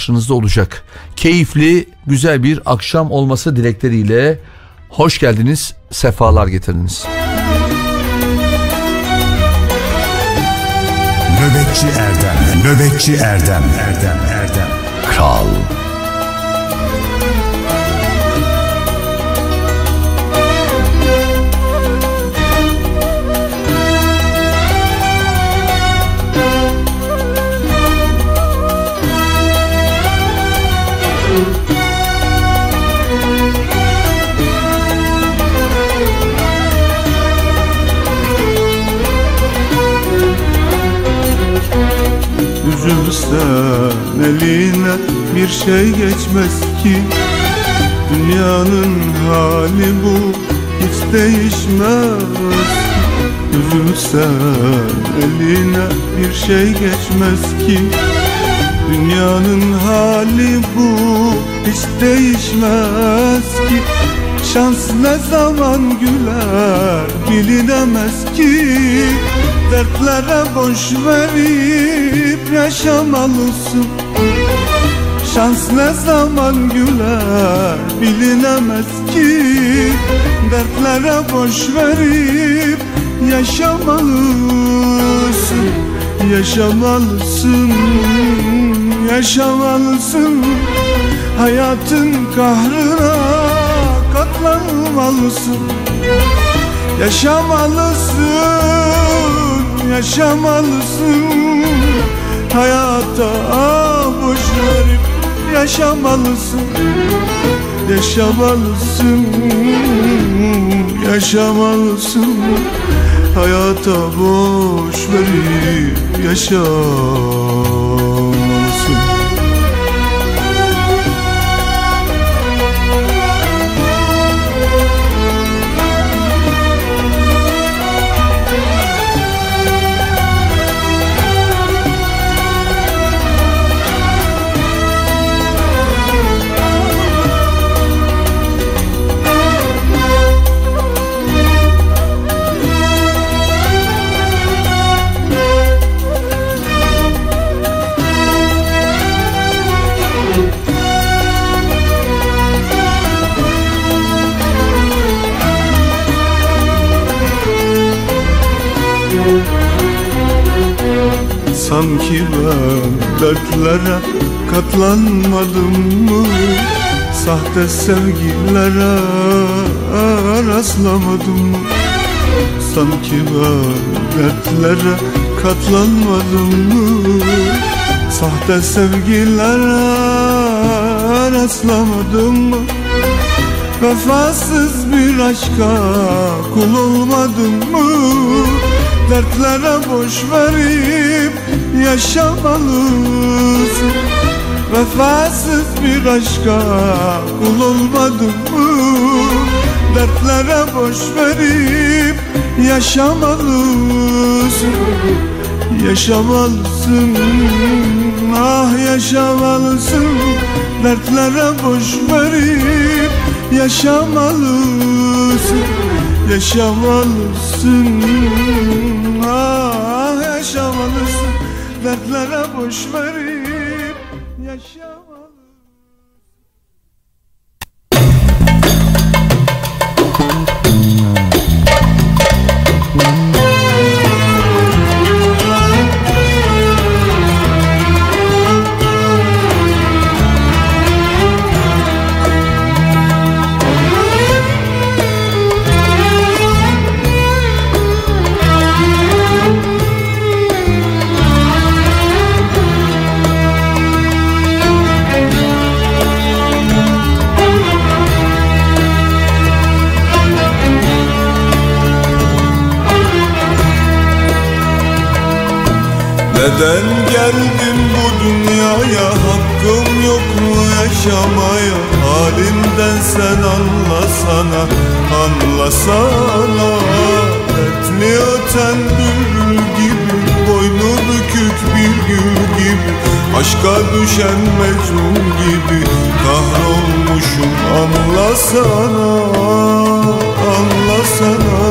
karşınızda olacak. Keyifli, güzel bir akşam olması dilekleriyle hoş geldiniz, sefalar getirdiniz. Nöbetçi Erdem, Nöbetçi Erdem, Erdem, Erdem. Kral Üzülsen eline bir şey geçmez ki. Dünyanın hali bu hiç değişmez. Üzülsen eline bir şey geçmez ki. Dünyanın hali bu hiç değişmez ki. Şans ne zaman güler bilinemez ki Dertlere boş verip yaşamalısın Şans ne zaman güler bilinemez ki. Dertlere boş verip yaşamalısın Yaşamalısın, yaşamalısın Hayatın kahrına katlanmalısın. Yaşamalısın yaşamalısın. Hayata boş verip yaşamalısın. Yaşamalısın, yaşamalısın. Hayata boş verip yaşamalısın Sanki ben dertlere katlanmadım mı? Sahte sevgilere rastlamadım. Mı Sanki ben dertlere katlanmadım mı? Sahte sevgilere rastlamadım mı? Vefasız bir aşka kul olmadım mı Dertlere boş verip yaşamalısın Vefasız bir aşka kul olmadım mı? Dertlere boş verip yaşamalısın Yaşamalısın, ah yaşamalısın. Dertlere boş verip yaşamalısın Yaşamalısın, Dertlere boş verip Neden geldim bu dünyaya? Hakkım yok mu yaşamaya? Halimden sen anlasana Anlasana. Etli öten bülbül gibi Boynu bükük bir gül gibi? Aşka düşen mecnun gibi Kahrolmuşum. Anlasana Anlasana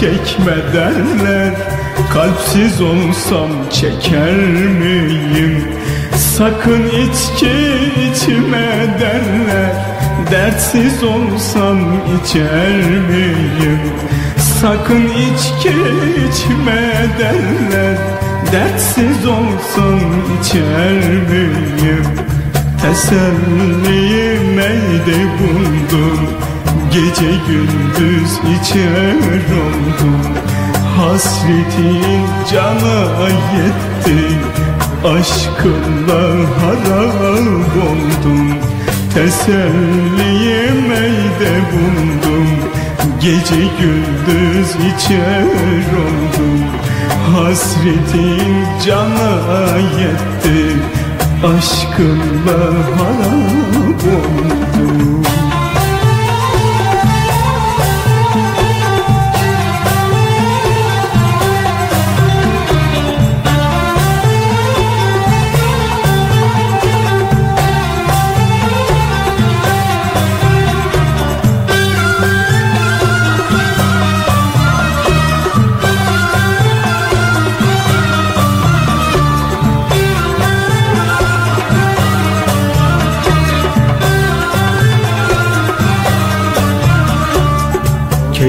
çekme derler. Kalpsiz olsam çeker miyim? Sakın içki içme derler. Dertsiz olsam içer miyim? Sakın içki içme derler. Dertsiz olsam içer miyim Tesellim eyde buldum. Gece gündüz içer oldum. Hasretin cana yetti. Aşkınla harap oldum. Teselliyim de buldum. Gece gündüz içer oldum. Hasretin cana yetti Aşkınla harap oldum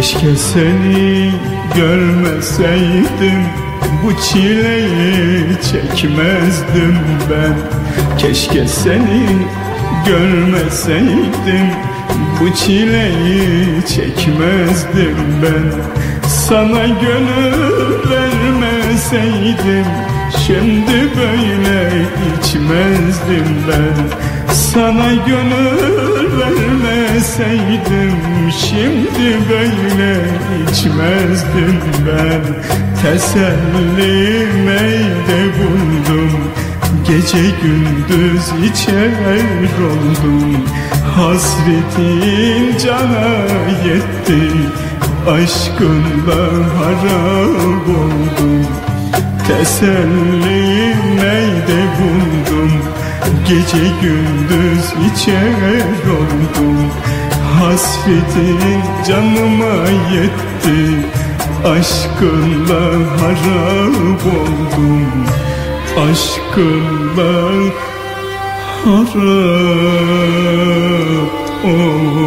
Keşke seni görmeseydim Bu çileyi çekmezdim ben. Keşke seni görmeseydim Bu çileyi çekmezdim ben. Sana gönül vermeseydim Şimdi böyle içmezdim ben. Sana gönül vermeseydim Şimdi böyle içmezdim ben. Tesellim de buldum Gece gündüz içer oldum. Hasretin cana yetti Aşkınla harap oldum. Tesellim de buldum Gece gündüz içer oldum Hasretin canıma yetti. Aşkınla harap oldum. Aşkınla harap oldum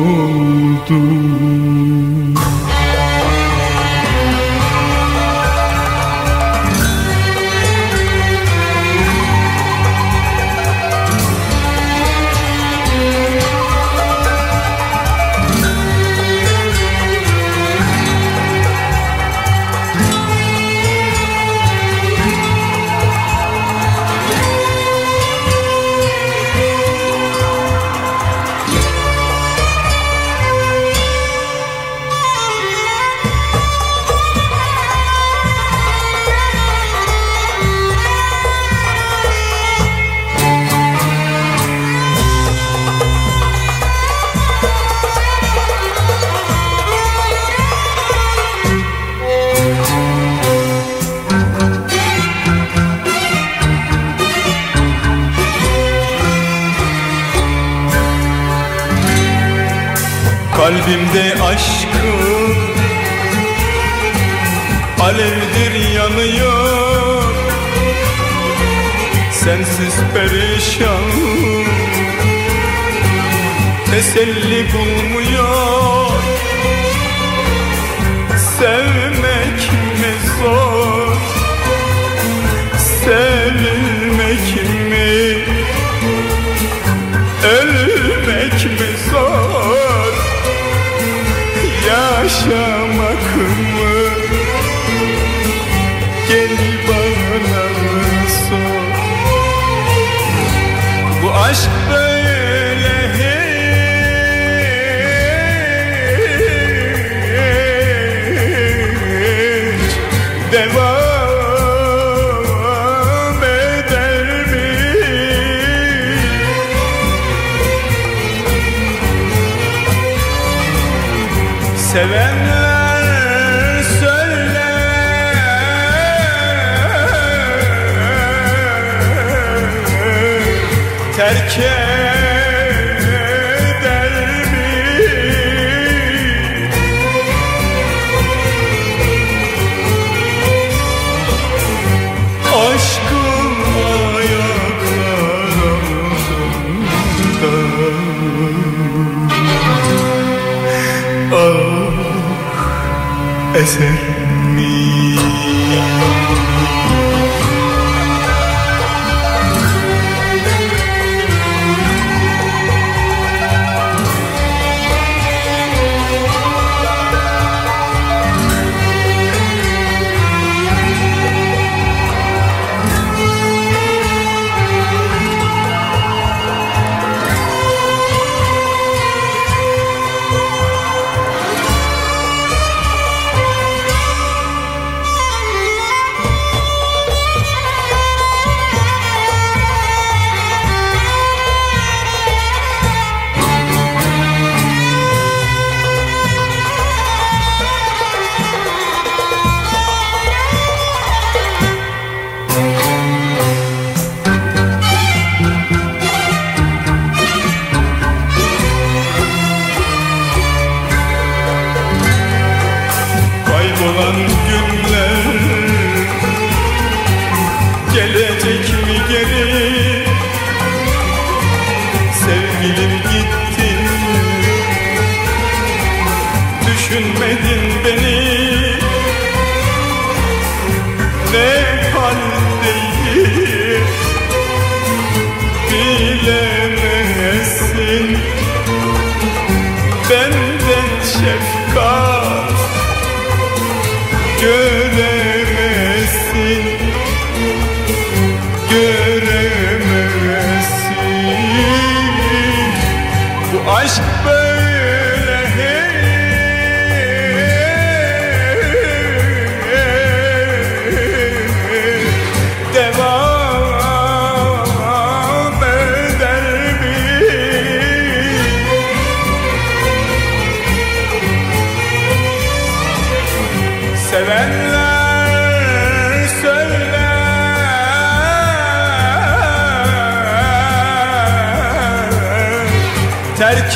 Kalbimde aşkın Alevdir yanıyor. Sensiz perişan Teselli bulmuyor. Sevmek mi zor Sevilmek mi? Ölmek Yaşamak mı Gel bana sor Bu aşk Ah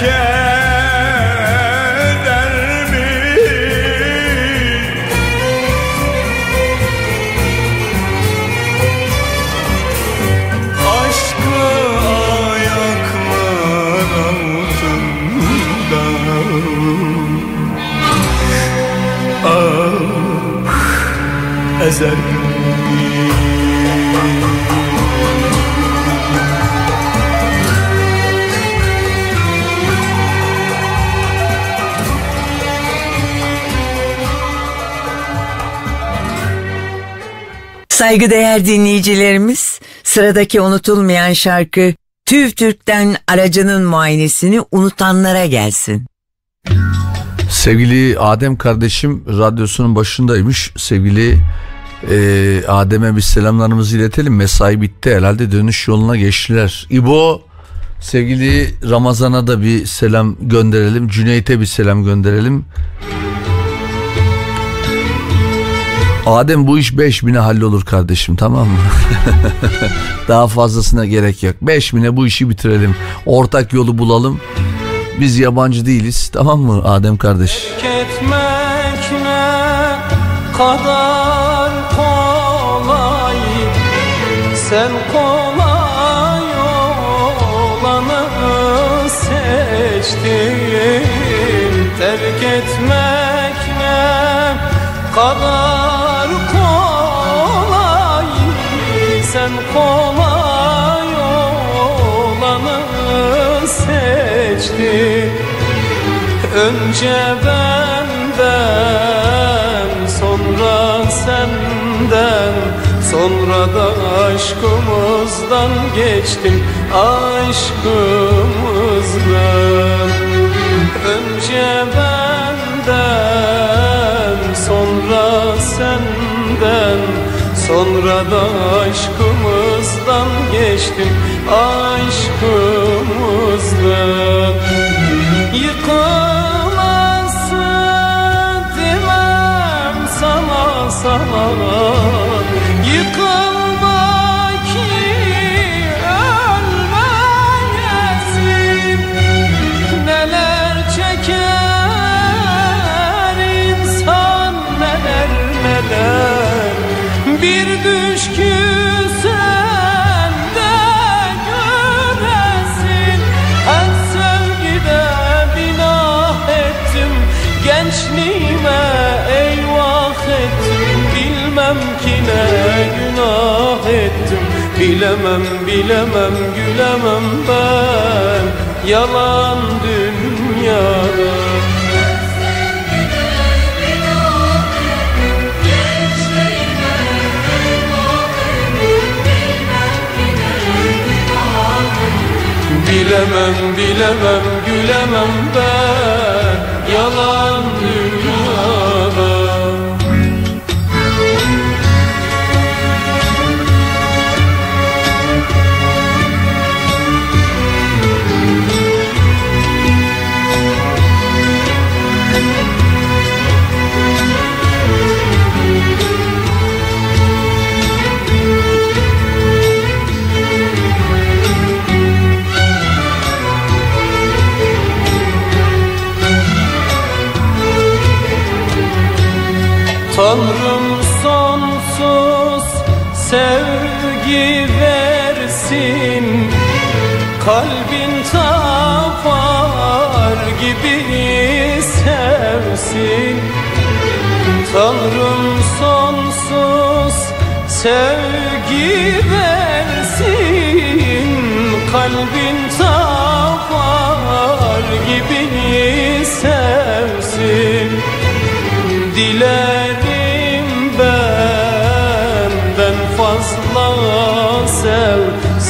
terk Saygıdeğer dinleyicilerimiz, sıradaki unutulmayan şarkı TÜV TÜRK'ten aracının muayenesini unutanlara gelsin. Sevgili Adem kardeşim radyosunun başındaymış. Sevgili e, Adem'e bir selamlarımızı iletelim. Mesai bitti herhalde dönüş yoluna geçtiler. İbo sevgili Ramazan'a da bir selam gönderelim. Cüneyt'e bir selam gönderelim. Adem bu iş 5000'e hallolur kardeşim tamam mı? Daha fazlasına gerek yok. 5000'e bu işi bitirelim. Ortak yolu bulalım. Biz yabancı değiliz tamam mı Adem kardeş? kadar kolay Sen Önce benden sonra senden. Sonra da aşkımızdan geçtim aşkımızdan Önce benden sonra senden. Sonra da aşkımızdan geçtim aşkımızdan Yıkılasın sana sana Yıkılma Bilemem bilemem gülemem ben Yalan dünyada. Bilemem bilemem gülemem ben Tanrım sonsuz sevgi versin. Kalbin tapar gibi sevsin. Tanrım sonsuz sevgi versin. Kalbin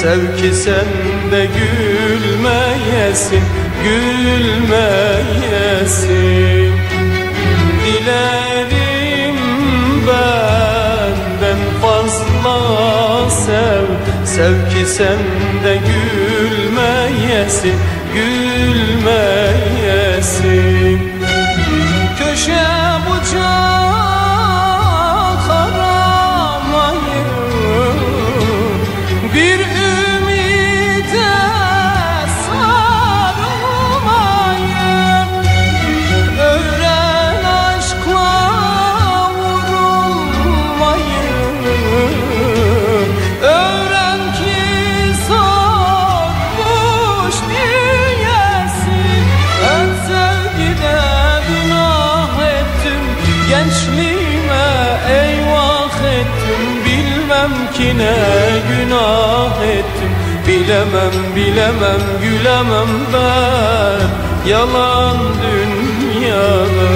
Sev ki sen de gülmeyesin Gülmeyesin. Dilerim benden fazla sev Sev ki sen de gülmeyesin Gülmeyesin kine günah ettim. Bilemem bilemem gülemem ben. Yalan dünyada.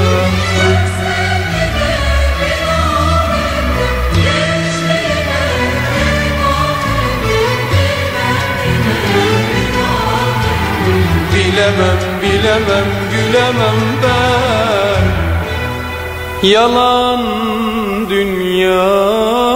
Bilemem bilemem gülemem ben. Yalan dünyada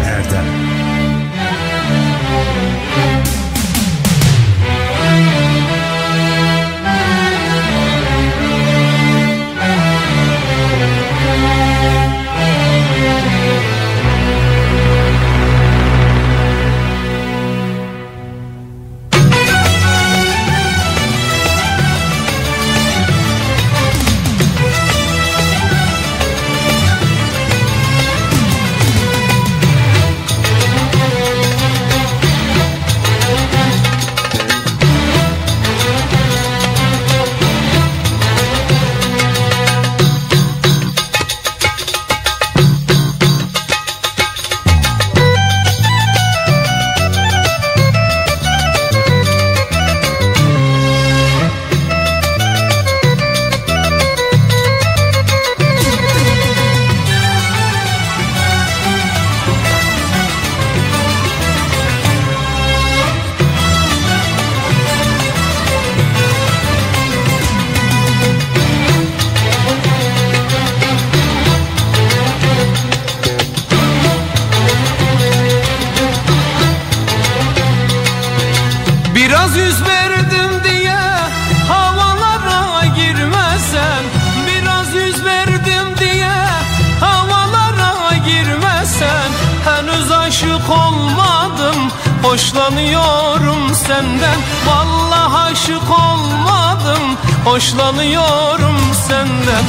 hoşlanıyorum senden. Vallahi aşık olmadım. Hoşlanıyorum senden.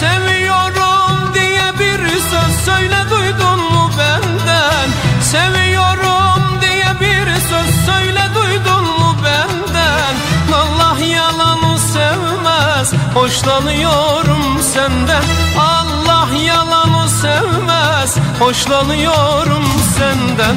Seviyorum diye bir söz söyle duydun mu benden? Seviyorum diye bir söz söyle duydun mu benden? Allah yalanı sevmez. Hoşlanıyorum senden. Allah yalanı sevmez. Hoşlanıyorum senden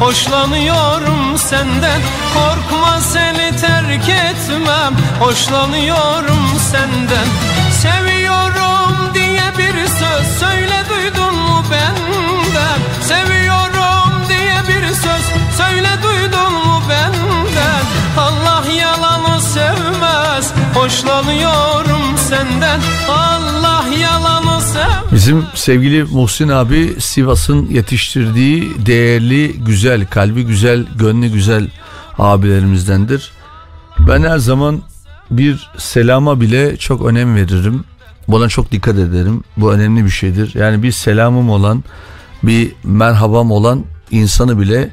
hoşlanıyorum senden Korkma seni terk etmem. Hoşlanıyorum senden Seviyorum diye bir söz söyle duydun mu benden? Seviyorum diye bir söz söyle duydun mu benden? Allah yalanı sevmez hoşlanıyorum senden. Allah yalanı sevmez Bizim sevgili Muhsin abi Sivas'ın yetiştirdiği değerli, güzel, kalbi güzel, gönlü güzel abilerimizdendir. Ben her zaman bir selama bile çok önem veririm. Buna çok dikkat ederim. Bu önemli bir şeydir. Yani bir selamım olan, bir merhabam olan insanı bile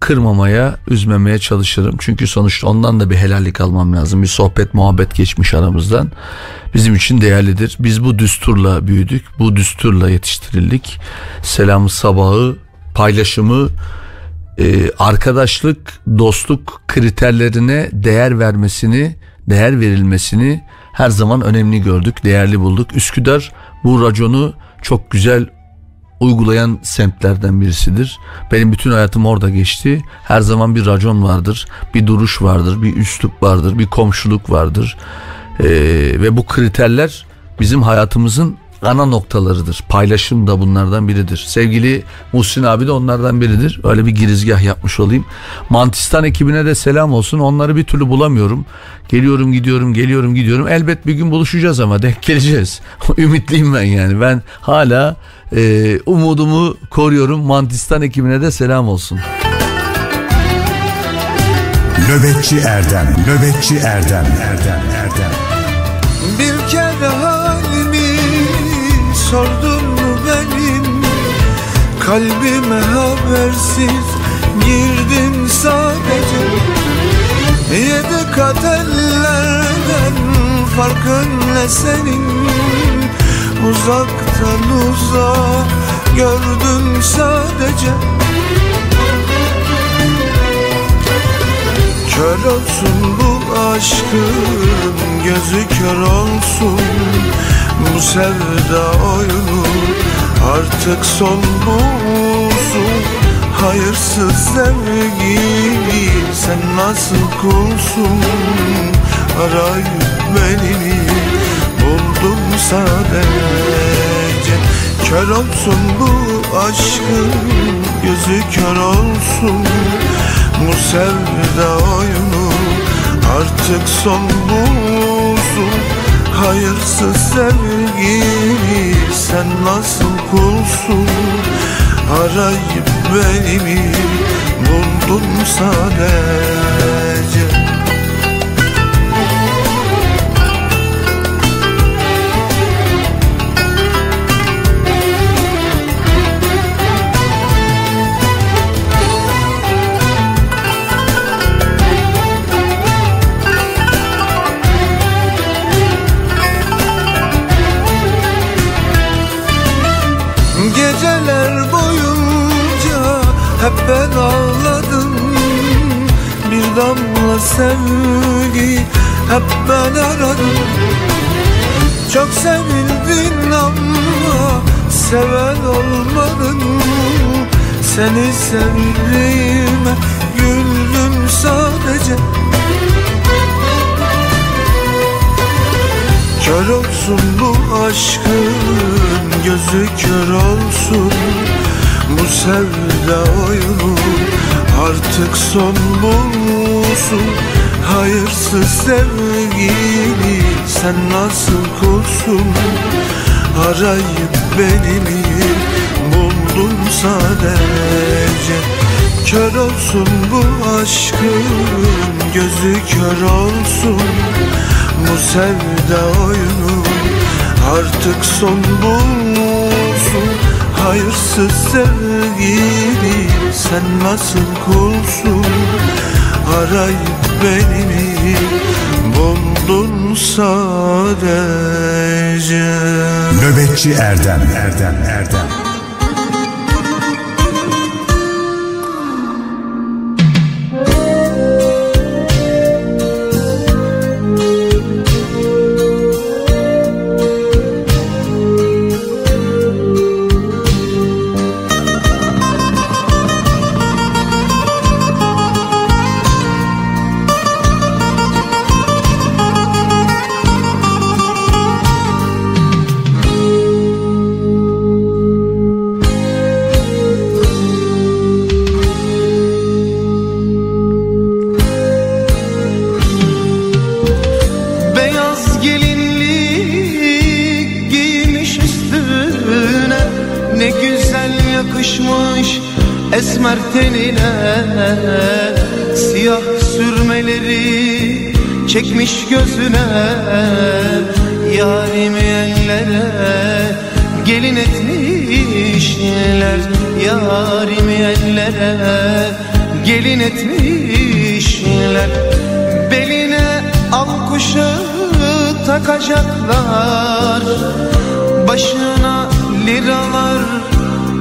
kırmamaya, üzmemeye çalışırım. Çünkü sonuçta ondan da bir helallik almam lazım. Bir sohbet, muhabbet geçmiş aramızdan. Bizim için değerlidir. Biz bu düsturla büyüdük. Bu düsturla yetiştirildik. Selamı sabahı, paylaşımı, e, arkadaşlık, dostluk kriterlerine değer vermesini, değer verilmesini her zaman önemli gördük, değerli bulduk. Üsküdar bu raconu çok güzel uygulayan semtlerden birisidir. Benim bütün hayatım orada geçti. Her zaman bir racon vardır, bir duruş vardır, bir üslup vardır, bir komşuluk vardır. Ee, ve bu kriterler bizim hayatımızın ana noktalarıdır. Paylaşım da bunlardan biridir. Sevgili Muhsin abi de onlardan biridir. Öyle bir girizgah yapmış olayım. Mantistan ekibine de selam olsun. Onları bir türlü bulamıyorum. Geliyorum gidiyorum geliyorum gidiyorum. Elbet bir gün buluşacağız ama denk geleceğiz. Ümitliyim ben yani. Ben hala e, umudumu koruyorum. Mantistan ekibine de selam olsun. Nöbetçi Erdem, Nöbetçi Erdem, Erdem, Erdem. Bir kere halimi sordun mu benim Kalbime habersiz girdin sadece Yedi kat ellerden farkın ne senin Uzaktan uzağa gördün sadece. Kör olsun bu aşkın gözü kör olsun Bu sevda oyunu. Artık son bulsun Hayırsız sevgi sen nasıl kulsun? Arayıp beni sadece Kör olsun bu aşkın gözü kör olsun. Bu sevda oyunu artık son bulsun Hayırsız sevgi sen nasıl kulsun? Arayıp beni buldun sadece sevgi hep ben aradım. Çok sevildin ama seven olmadın. Seni sevdiğime güldüm sadece. Kör olsun bu aşkın gözü kör olsun Bu sevda oyunu artık son bulsun Hayırsız sevgili sen nasıl kulsun Arayıp beni mi buldun sadece Kör olsun bu aşkın gözü kör olsun. Bu sevda oyunu artık son bulsun Hayırsız sevgili sen nasıl kulsun? Arayıp beni mi buldun sadece. Nöbetçi Erdem, Erdem, Erdem.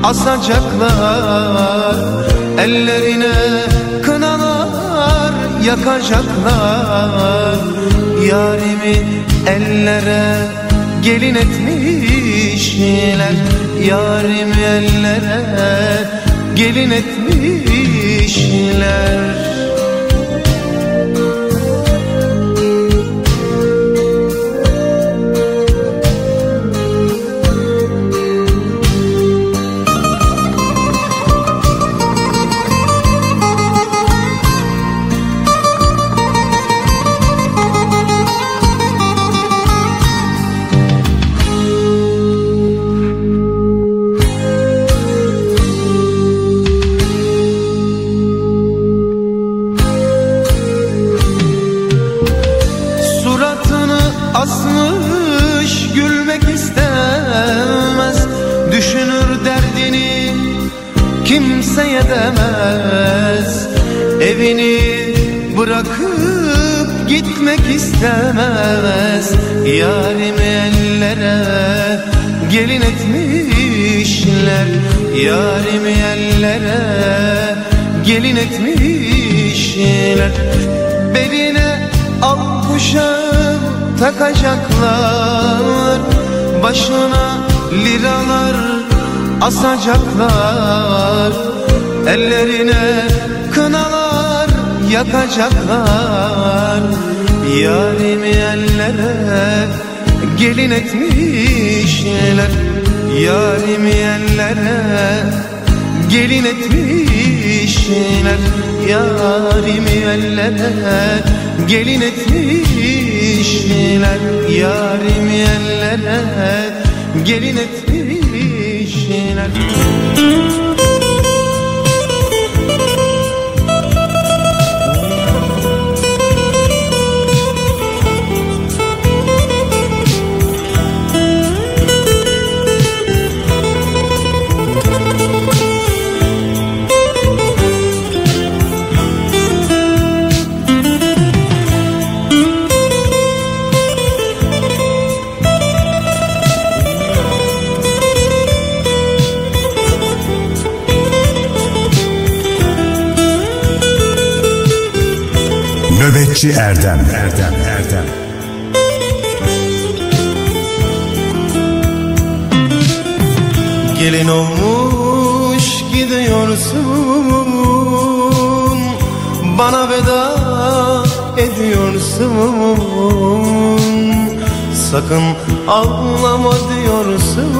Asacaklar Ellerine kınalar yakacaklar. Yarimi ellere gelin etmişler. Yarimi ellere gelin etmişler gitmek istemez Yarimi ellere gelin etmişler. Yarimi ellere gelin etmişler. Beline al kuşağı takacaklar. Başına liralar asacaklar. Ellerine kınalar yakacaklar Yarimi ellere gelin etmişler Yarimi ellere gelin etmişler Yarimi ellere gelin etmişler Yarimi ellere gelin etmişler Nöbetçi Erdem. Erdem Erdem. Gelin olmuş gidiyorsun. Bana veda ediyorsun. Sakın ağlama diyorsun.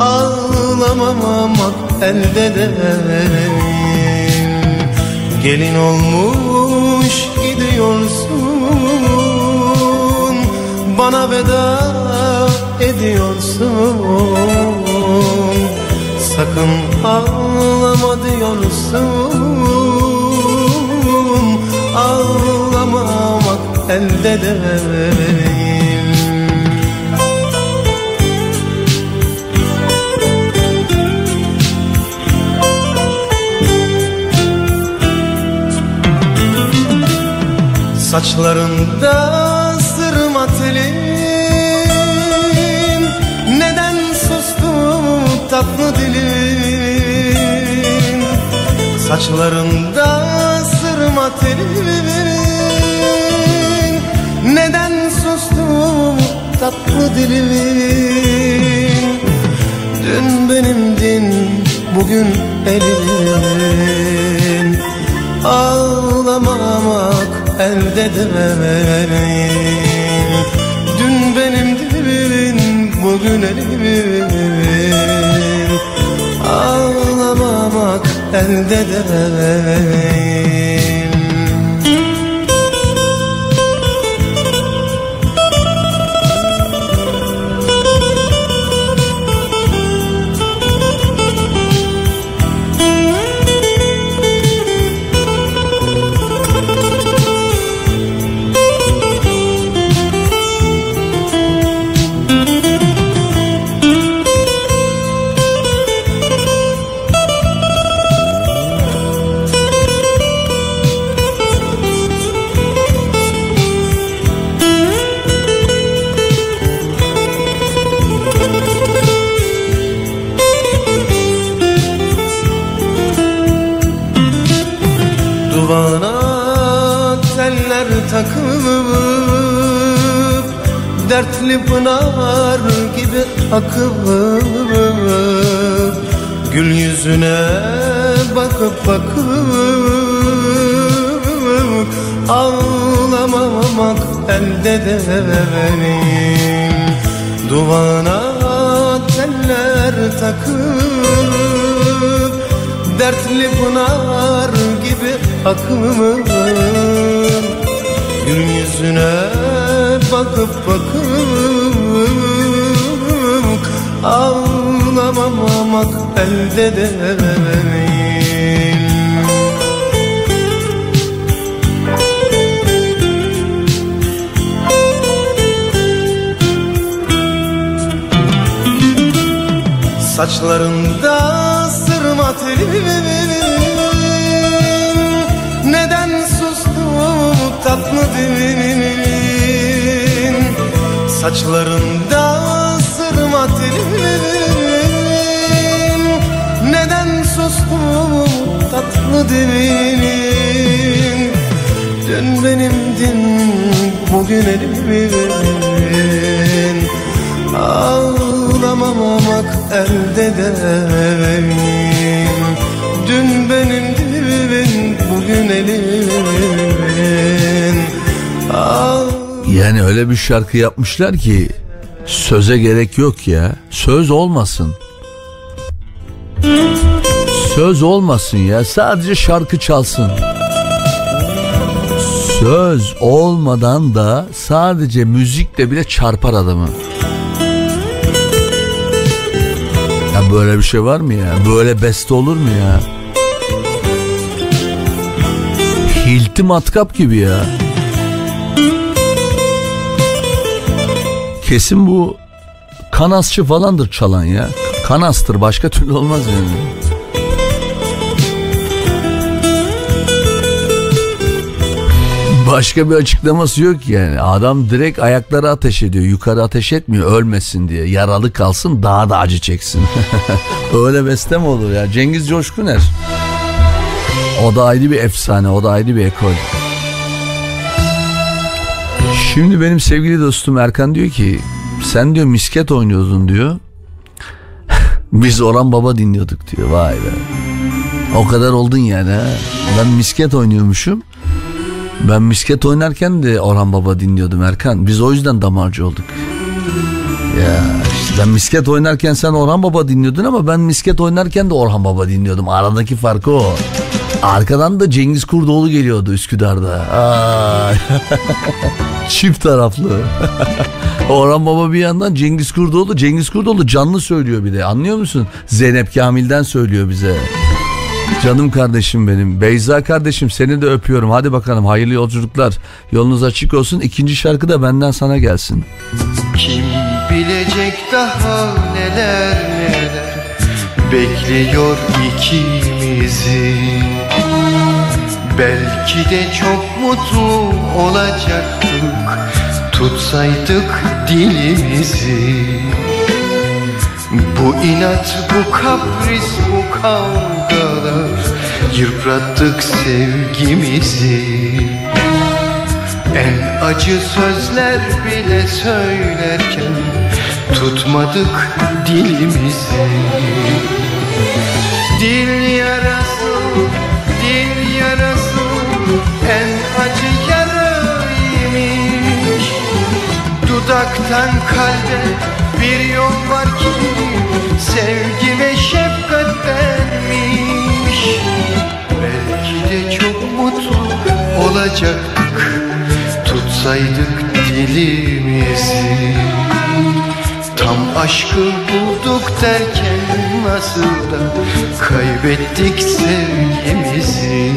Ağlamamak elde değil Gelin olmuş gidiyorsun Bana veda ediyorsun. Sakın ağlama diyorsun Ağlamamak elde değil Saçlarında sırma telin. Neden sustu tatlı dilin? Saçlarında sırma telin. Neden sustu tatlı dilin? Dün benimdin bugün elimin elde değil Dün benimdin bugün elimin. Ağlamamak elde değil pınar gibi akıp Gül yüzüne bakıp bakıp Ağlamamak elde değil Duvana teller takıp Dertli pınar gibi akımım Gül yüzüne bakıp bakıp Ağlamamak elde değil. Saçlarında sırma telin. Neden sustum tatlı dilin Saçlarında sırma telin Neden sustum tatlı dilin Dün benimdin bugün elimin Ağlamamak elde değil Dün benim dibin bugün elimin Ağ Yani öyle bir şarkı yapmışlar ki söze gerek yok ya. Söz olmasın. Söz olmasın ya. Sadece şarkı çalsın. Söz olmadan da sadece müzikle bile çarpar adamı. Ya böyle bir şey var mı ya? Böyle beste olur mu ya? Hilti matkap gibi ya. Kesin bu kanasçı falandır çalan ya. Kanastır başka türlü olmaz yani. Başka bir açıklaması yok yani. Adam direkt ayakları ateş ediyor. Yukarı ateş etmiyor ölmesin diye. Yaralı kalsın daha da acı çeksin. Öyle beste mi olur ya? Cengiz Coşkuner. O da ayrı bir efsane. O da ayrı bir ekol. Şimdi benim sevgili dostum Erkan diyor ki sen diyor misket oynuyordun diyor. Biz Orhan Baba dinliyorduk diyor. Vay be. O kadar oldun yani ha. Ben misket oynuyormuşum. Ben misket oynarken de Orhan Baba dinliyordum Erkan. Biz o yüzden damarcı olduk. Ya işte ben misket oynarken sen Orhan Baba dinliyordun ama ben misket oynarken de Orhan Baba dinliyordum. Aradaki farkı o. Arkadan da Cengiz Kurdoğlu geliyordu Üsküdar'da. Çift taraflı. Orhan Baba bir yandan Cengiz Kurdoğlu. Cengiz Kurdoğlu canlı söylüyor bir de anlıyor musun? Zeynep Kamil'den söylüyor bize. Canım kardeşim benim. Beyza kardeşim seni de öpüyorum. Hadi bakalım hayırlı yolculuklar. Yolunuz açık olsun. İkinci şarkı da benden sana gelsin. Kim bilecek daha neler neler Bekliyor ikimizi Belki de çok mutlu olacaktık. Tutsaydık dilimizi. Bu inat, bu kapris, bu kavgalar Yıprattık sevgimizi. En acı sözler bile söylerken Tutmadık dilimizi Dil yarası, dil yarası En acı yaraymış Dudaktan kalbe bir yol var ki Sevgi ve şefkattenmiş Belki de çok mutlu olacaktık Tutsaydık dilimizi Tam aşkı bulduk derken nasıl da Kaybettik sevgimizi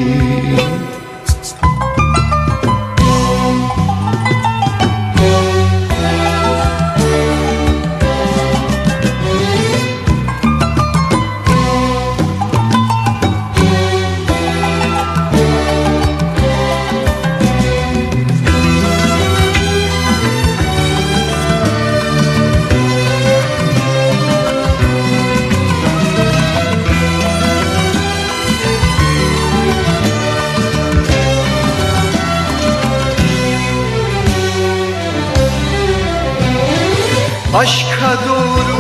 Aşka doğru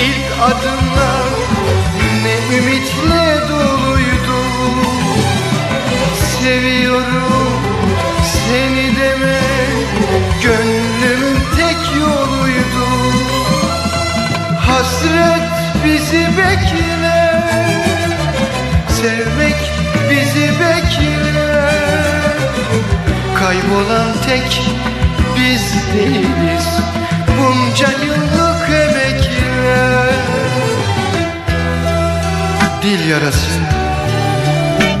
ilk adımlar ne ümitle doluydu. Seviyorum seni deme gönlümün tek yoluydu. Hasret bizi bekler Sevmek bizi bekler Kaybolan tek biz değiliz Can yıllık emekle Dil yarası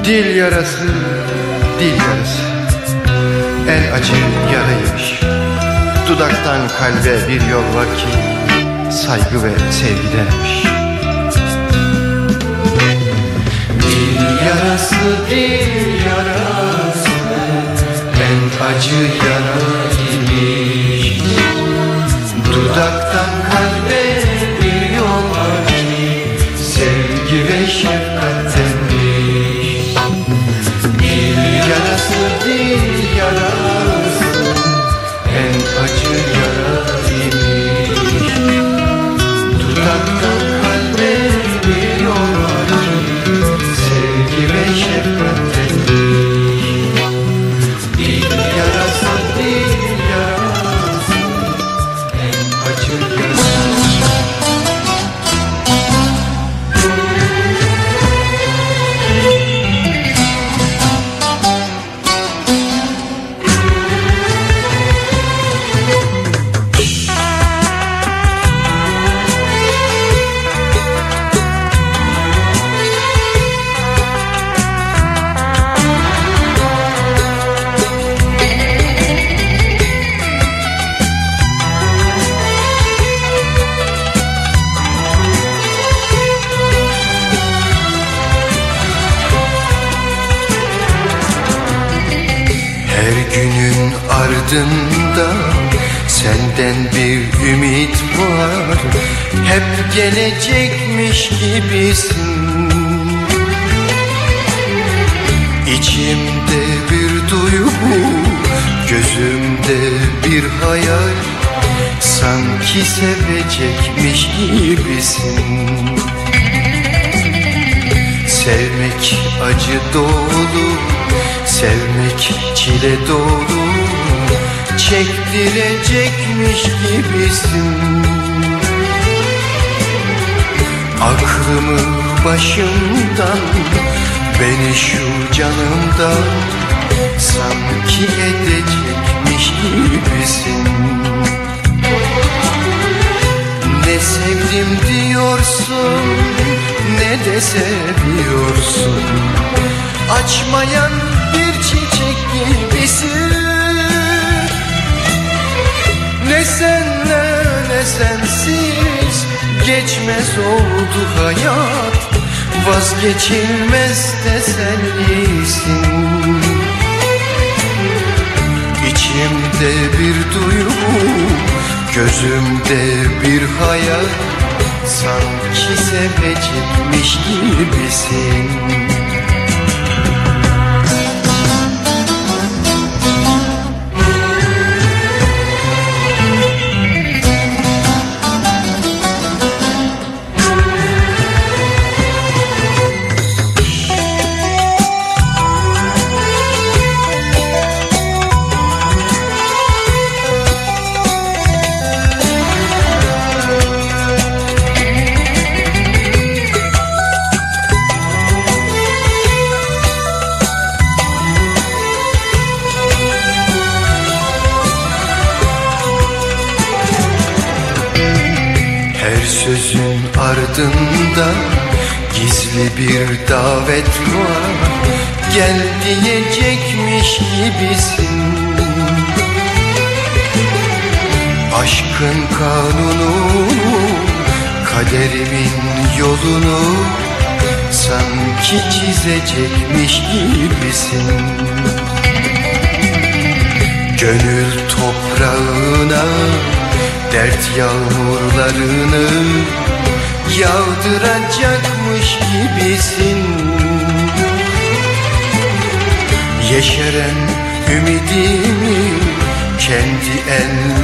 Dil yarası Dil yarası. En acı yaraymış. Dudaktan kalbe bir yol var ki Saygı ve sevgidenmiş Dil yarası, dil yarası Ben acı yarayım Dudaktan kalbe bir yol var. Sevgi ve şefkat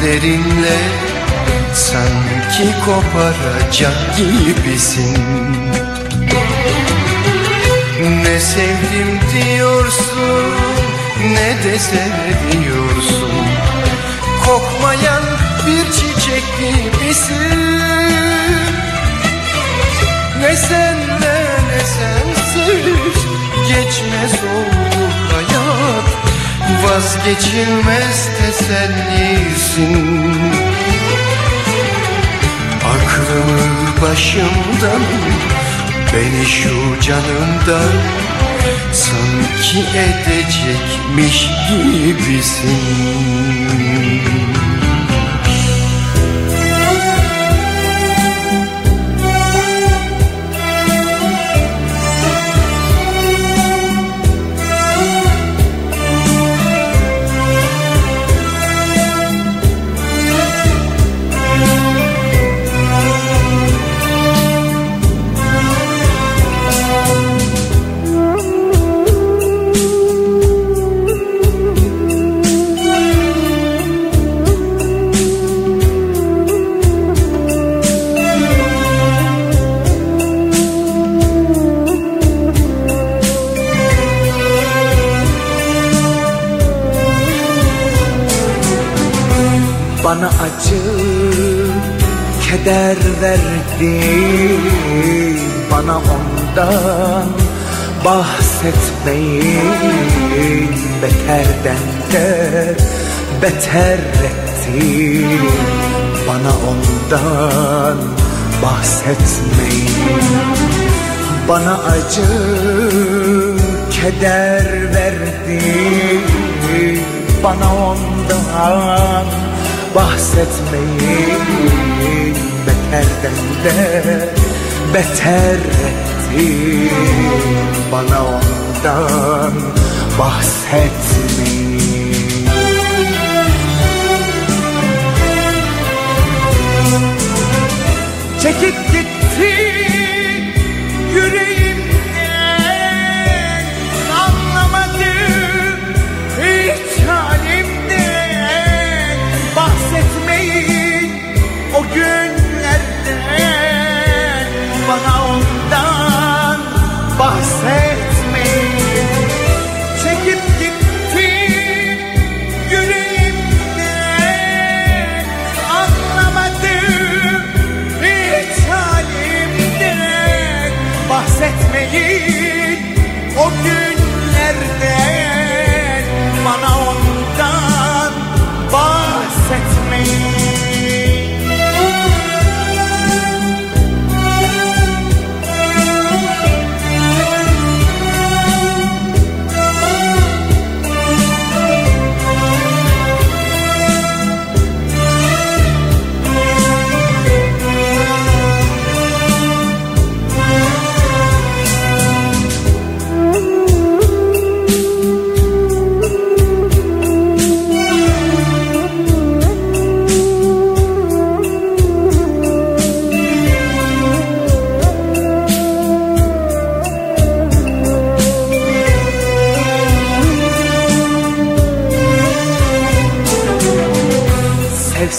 ellerinle Sanki koparacak gibisin. Ne sevdim diyorsun Ne de seviyorsun. Kokmayan bir çiçek gibisin. Ne senle ne sensiz Geçmez oldu hayat. Vazgeçilmez tesellisin. Aklımı başımdan Beni şu canımdan Sanki edecekmiş gibisin. Keder verdi bana ondan bahsetmeyin. Beterden de beter etti bana ondan bahsetmeyin. Bana acı keder verdi bana ondan bahsetmeyin beterden de beter etti bana ondan bahsetmeyin. Çekip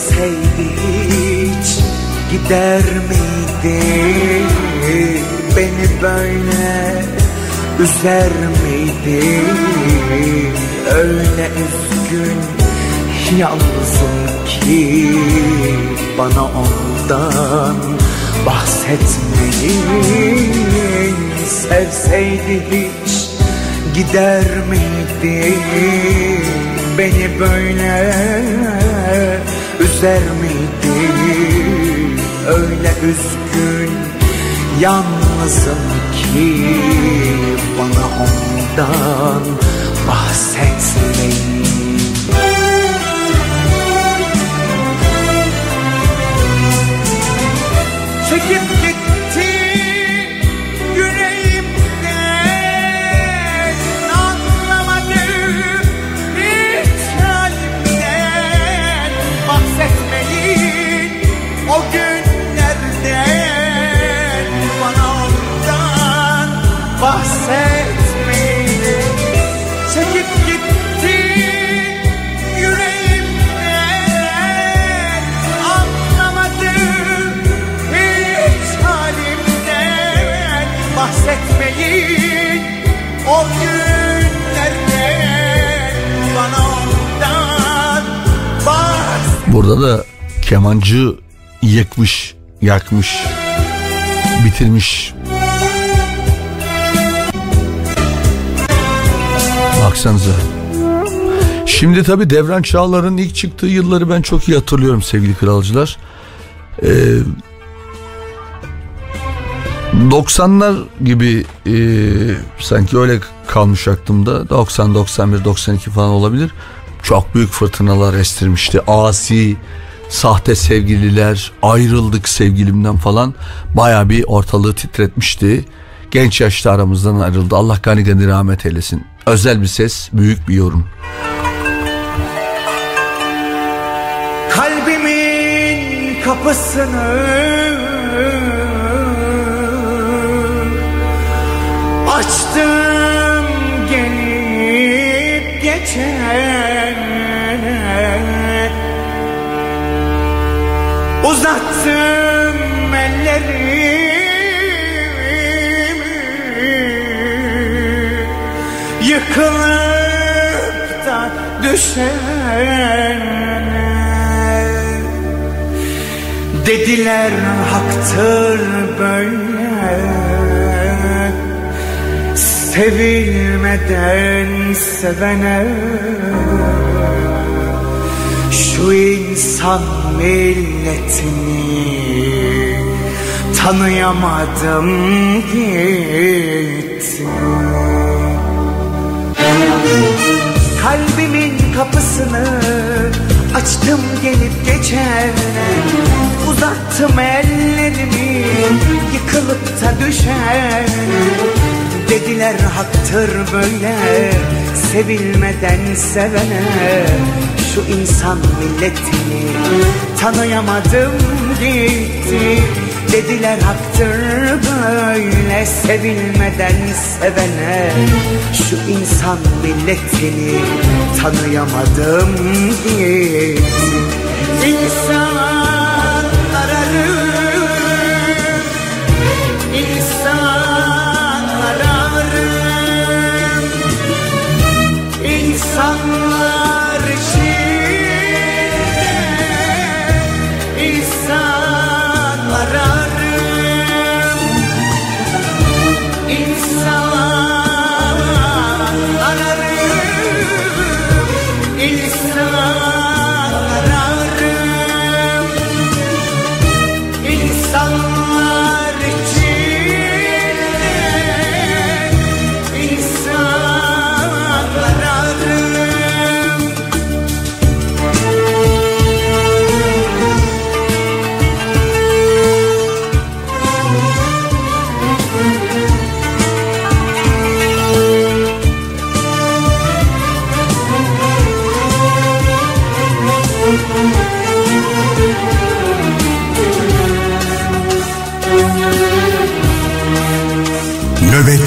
Sevseydi hiç gider miydi? Beni böyle üzer miydi? Öyle üzgün yalnızım ki Bana ondan bahsetmeyin Sevseydi hiç gider miydi? Beni böyle üzer miydi? Öyle üzgün yalnızım ki Bana ondan bahsetmeyin Burada da kemancı yakmış, yakmış, bitirmiş. Baksanıza. Şimdi tabi Devran Çağlar'ın ilk çıktığı yılları ben çok iyi hatırlıyorum sevgili kralcılar. Ee, 90'lar gibi e, sanki öyle kalmış aklımda. 90, 91, 92 falan olabilir. Çok büyük fırtınalar estirmişti. Asi, sahte sevgililer, ayrıldık sevgilimden falan baya bir ortalığı titretmişti. Genç yaşta aramızdan ayrıldı. Allah gani gani rahmet eylesin. Özel bir ses, büyük bir yorum. Kalbimin kapısını Açtım gelip geçen Uzattım ellerimi Yıkılıp da düşen Dediler haktır böyle Sevilmeden sevene Şu insan milletini Tanıyamadım gitti Kalbimin kapısını açtım gelip geçen Uzattım ellerimi yıkılıp da düşen Dediler haktır böyle sevilmeden sevene. Şu insan milletini tanıyamadım gitti. Dediler haktır böyle sevilmeden sevene. Şu insan milletini tanıyamadım gitti. İnsan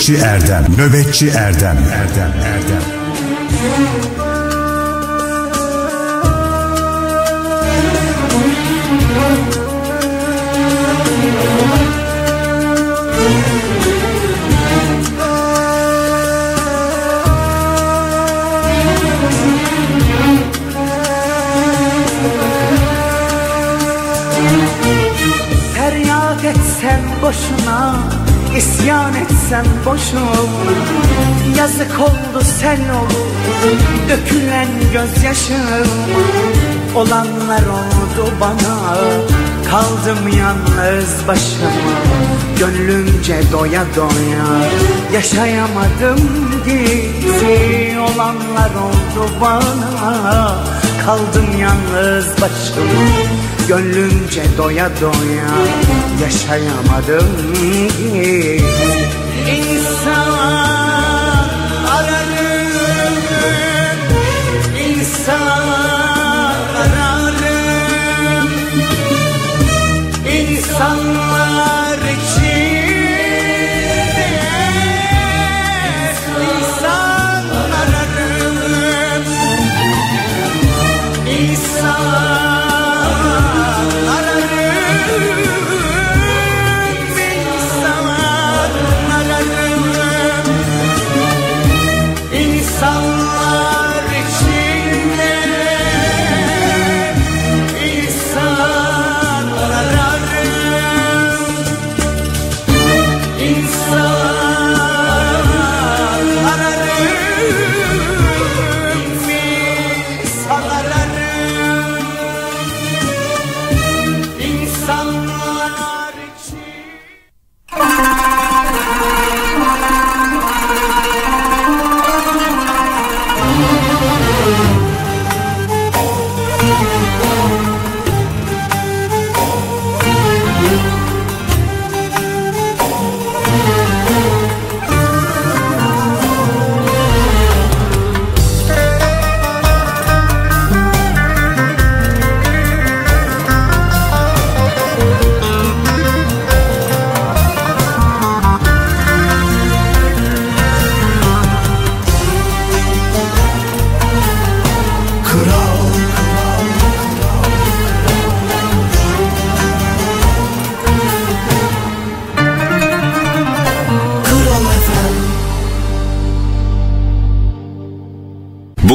Nöbetçi Erdem, Nöbetçi Erdem, Erdem, Erdem. Feryat etsem boşuna isyan etsem boşuna Yazık oldu sen olur. Dökülen gözyaşım. Olanlar oldu bana. Kaldım yalnız başıma. Gönlümce doya doya Yaşayamadım. Gitti Olanlar oldu bana. Kaldım yalnız başıma Gönlümce doya doya Yaşayamadım gitti İnsan ararım İnsan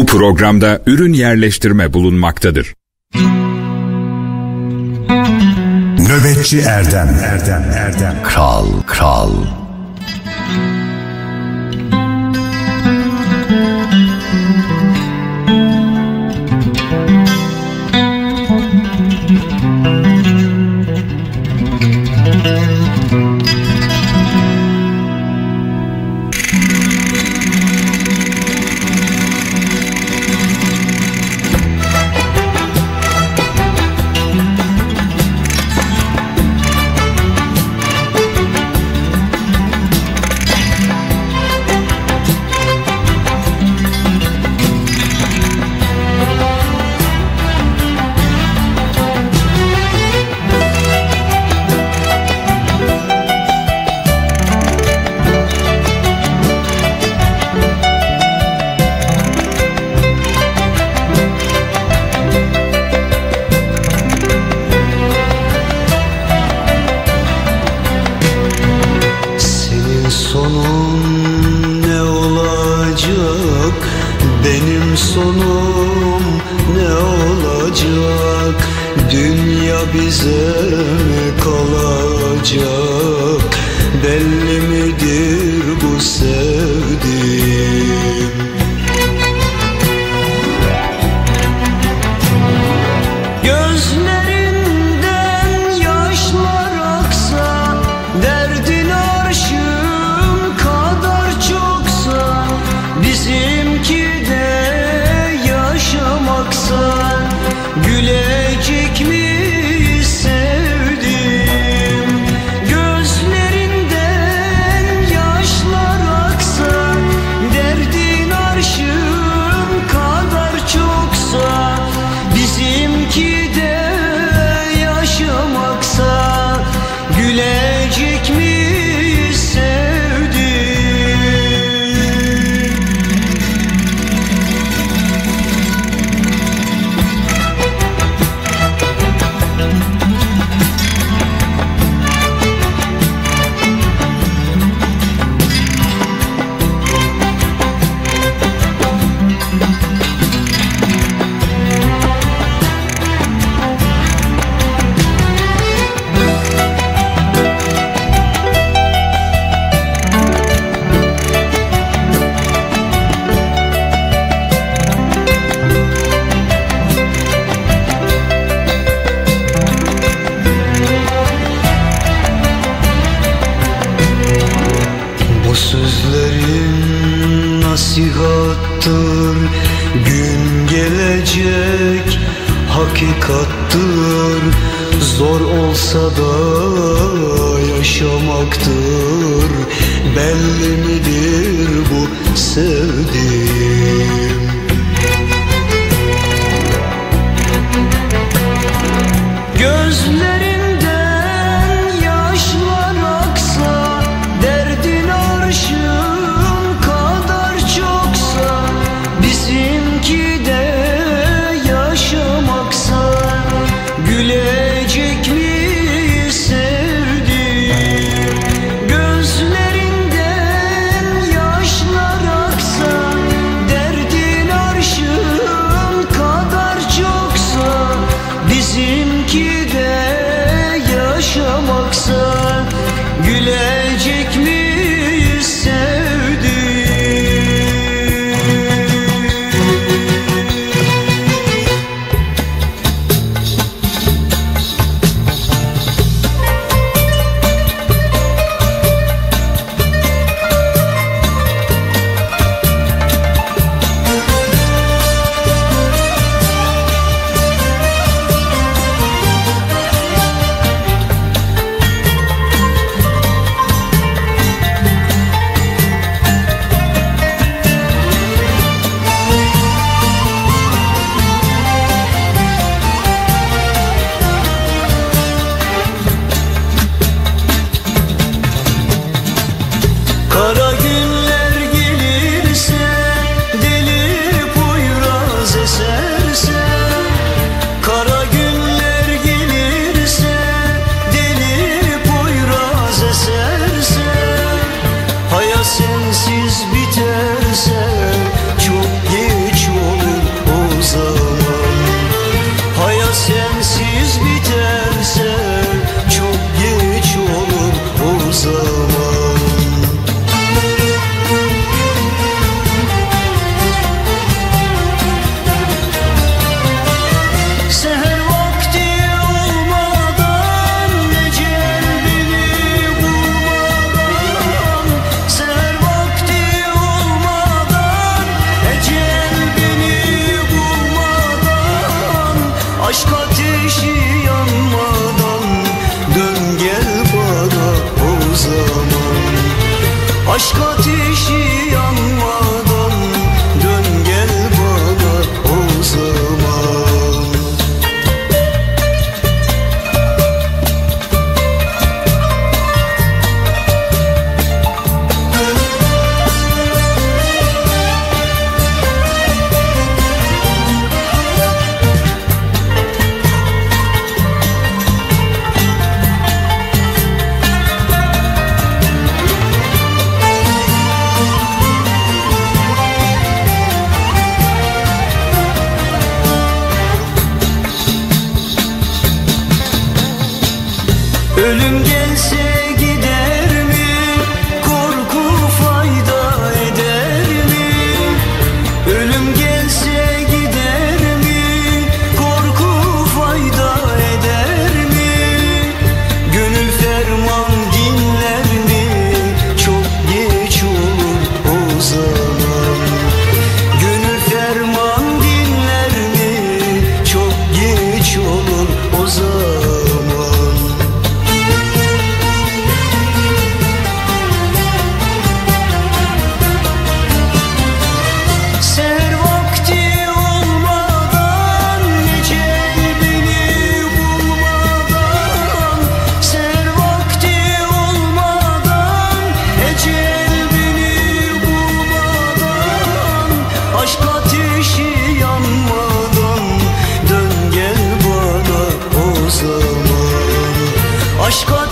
Bu programda ürün yerleştirme bulunmaktadır. Nöbetçi Erdem Erdem Erdem Kral, kral. Nós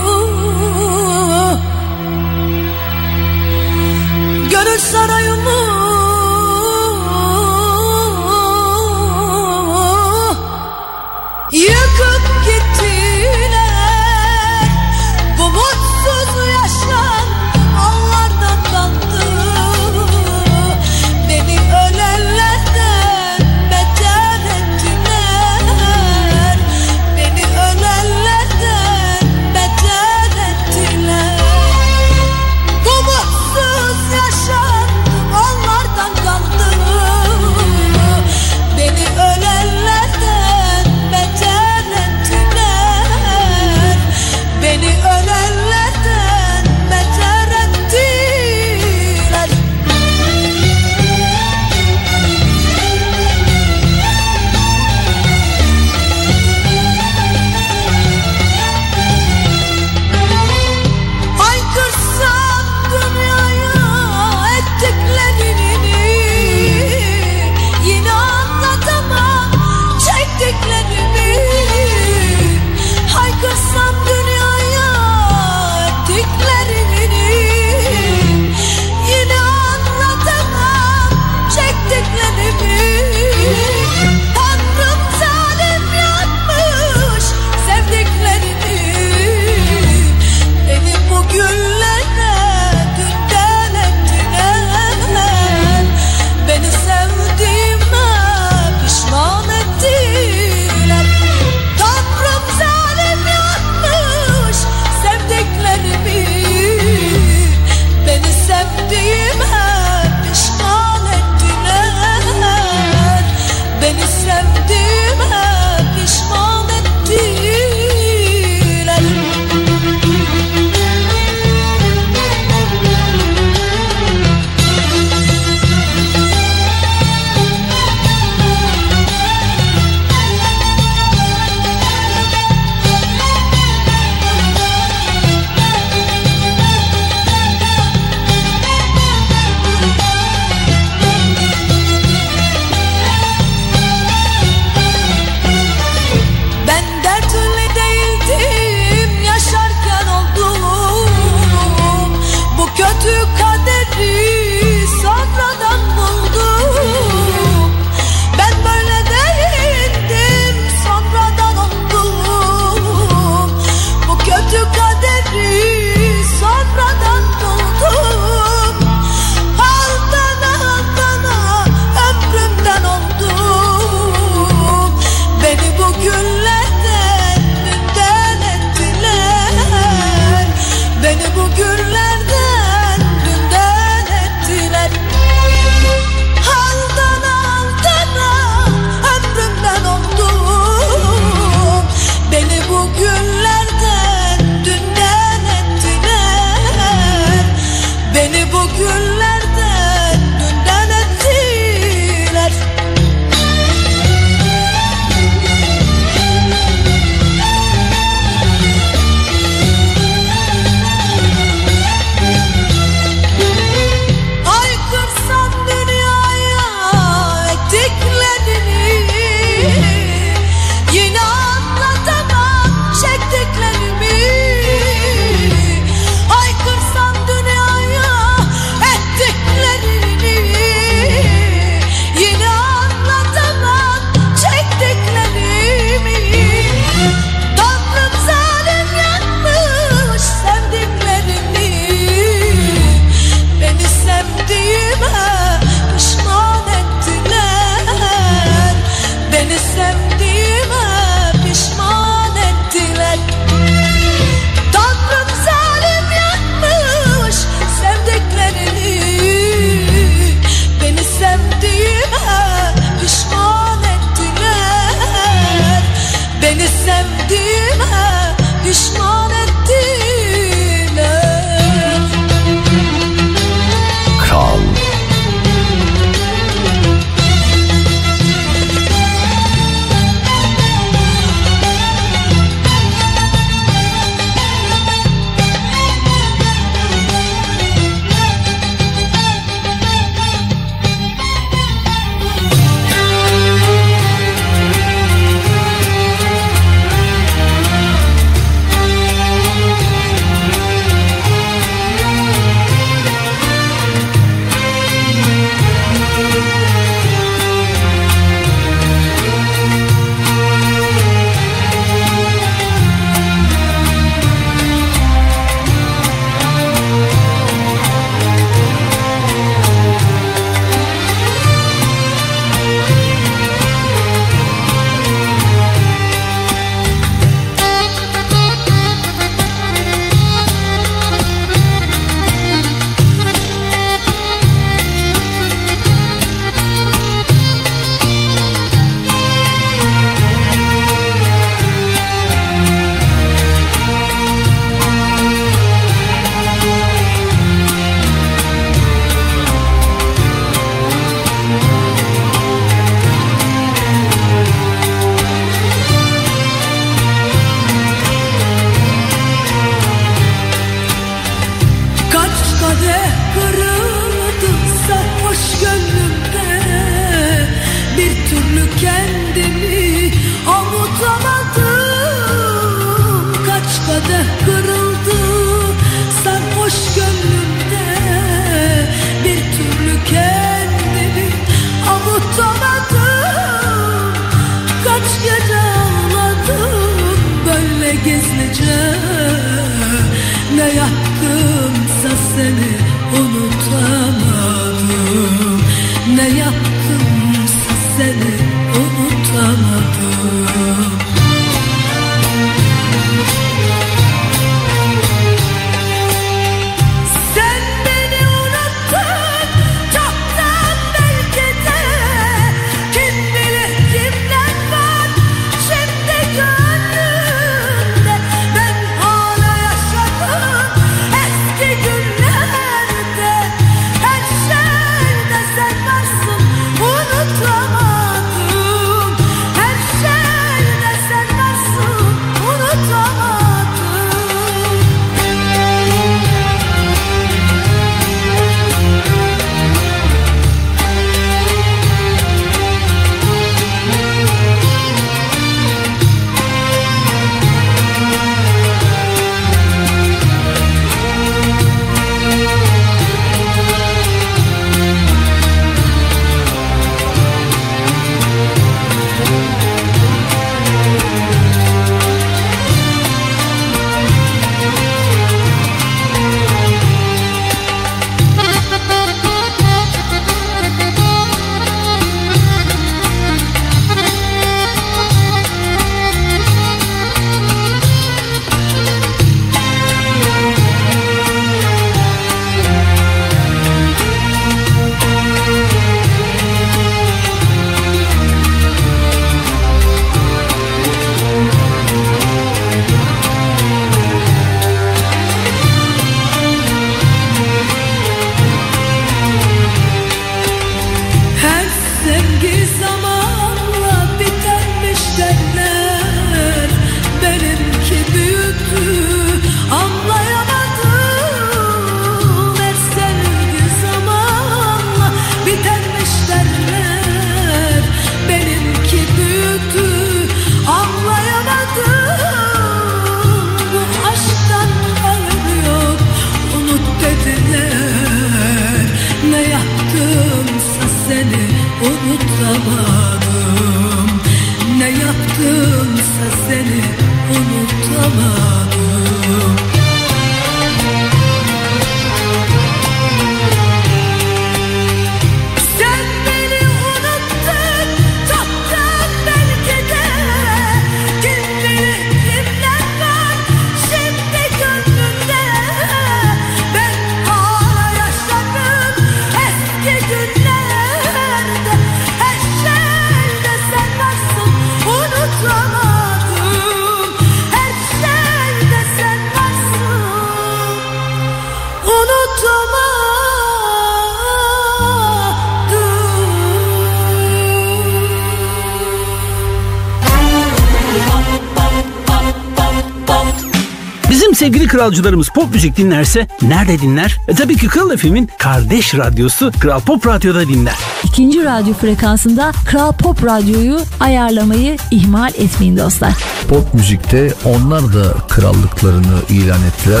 kralcılarımız pop müzik dinlerse nerede dinler? E tabii ki Kral FM'in kardeş radyosu Kral Pop Radyo'da dinler. İkinci radyo frekansında Kral Pop Radyo'yu ayarlamayı ihmal etmeyin dostlar. Pop müzikte onlar da krallıklarını ilan ettiler.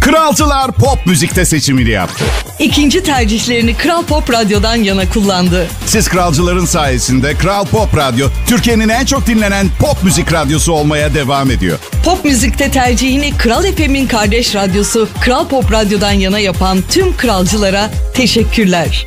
Kralcılar pop müzikte seçimini yaptı. İkinci tercihlerini Kral Pop Radyo'dan yana kullandı. Siz kralcıların sayesinde Kral Pop Radyo Türkiye'nin en çok dinlenen pop müzik radyosu olmaya devam ediyor. Pop müzikte tercihini Kral FM'in kardeş radyosu Kral Pop Radyo'dan yana yapan tüm kralcılara teşekkürler.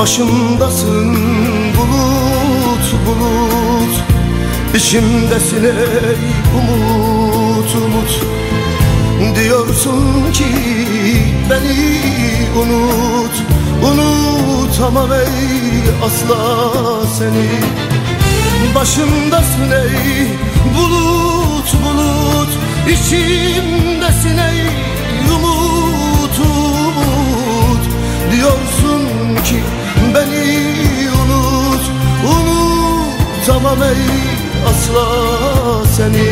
Başımdasın bulut bulut. İçimdesin ey umut umut. Diyorsun ki beni unut Unutamam ey asla seni. Başımdasın ey bulut bulut. İçimdesin ey umut umut. Diyorsun ki beni unut Unutamam ey asla seni.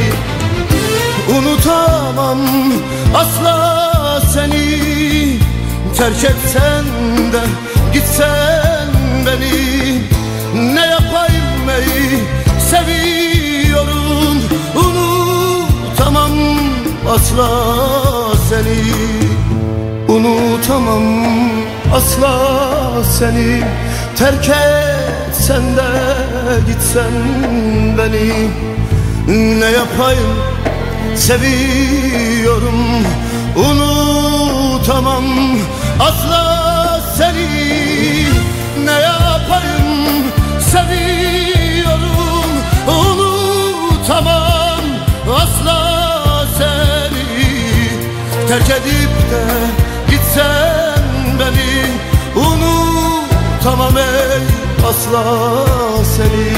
Unutamam asla seni. Terk etsen de gitsen beni. Ne yapayım ey seviyorum. Unutamam asla seni. Unutamam asla seni Terk etsen de gitsen beni Ne yapayım? Seviyorum Unutamam. Asla seni Ne yapayım? Seviyorum Unutamam. Asla seni Terk edip de gitsen Unutamam ey asla seni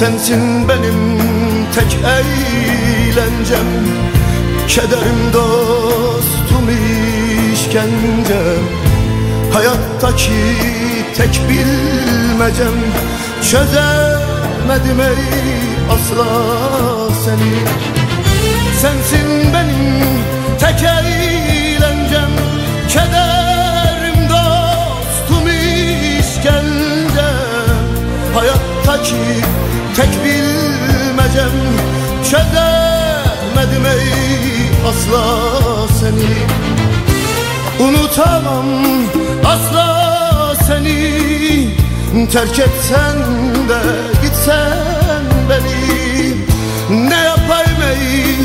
Sensin benim tek eğlencem. Kederim dostum işkencem Hayattaki tek bilmecem. Çözemedim ey asla seni. Sensin benim tek eğlencem. Kederim dostum işkencem Hayattaki tek bilmecem Çözemedim ey asla seni. Unutamam asla seni Terk etsen de gitsen beni. Ne yapayım ey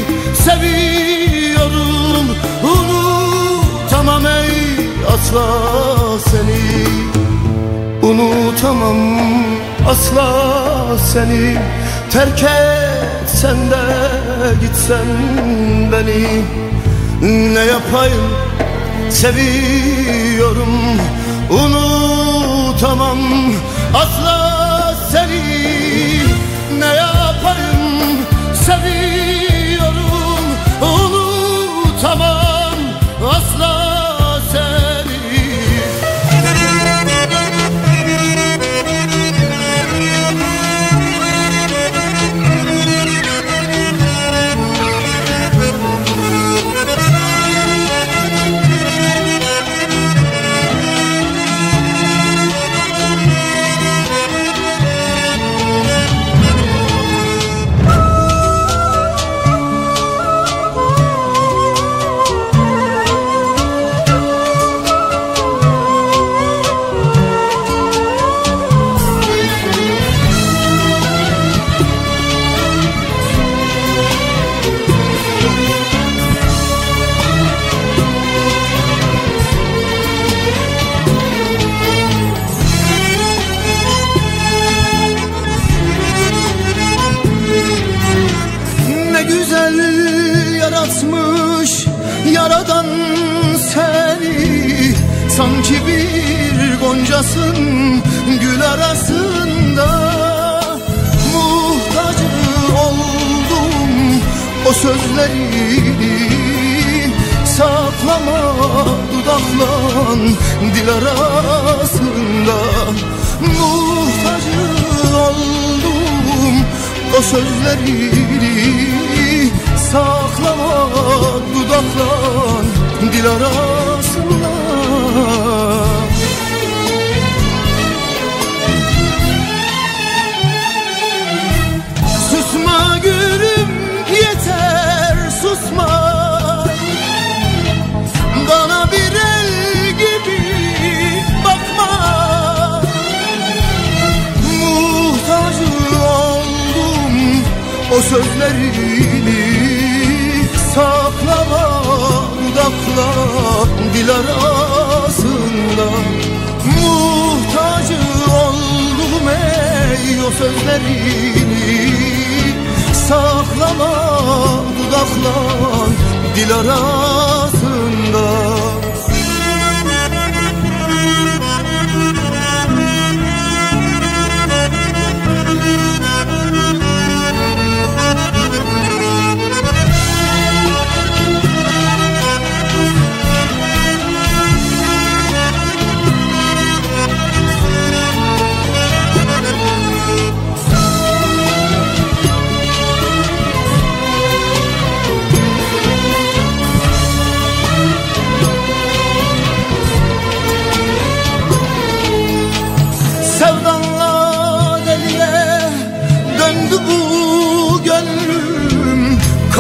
seviyorum Unutamam ey asla seni. Unutamam asla seni Terk etsen de gitsen beni Ne yapayım? Seviyorum Unutamam. Asla seni Ne yapayım? Seviyorum goncasın gül arasında Muhtacı oldum. O sözleri Saklama dudaklan dil arasında Muhtacı oldum. O sözleri Saklama dudakla dil arasında o sözlerini Saklama dudakla dil arasında. Muhtaç oldum ey o sözlerini Saklama dudakla dil arasında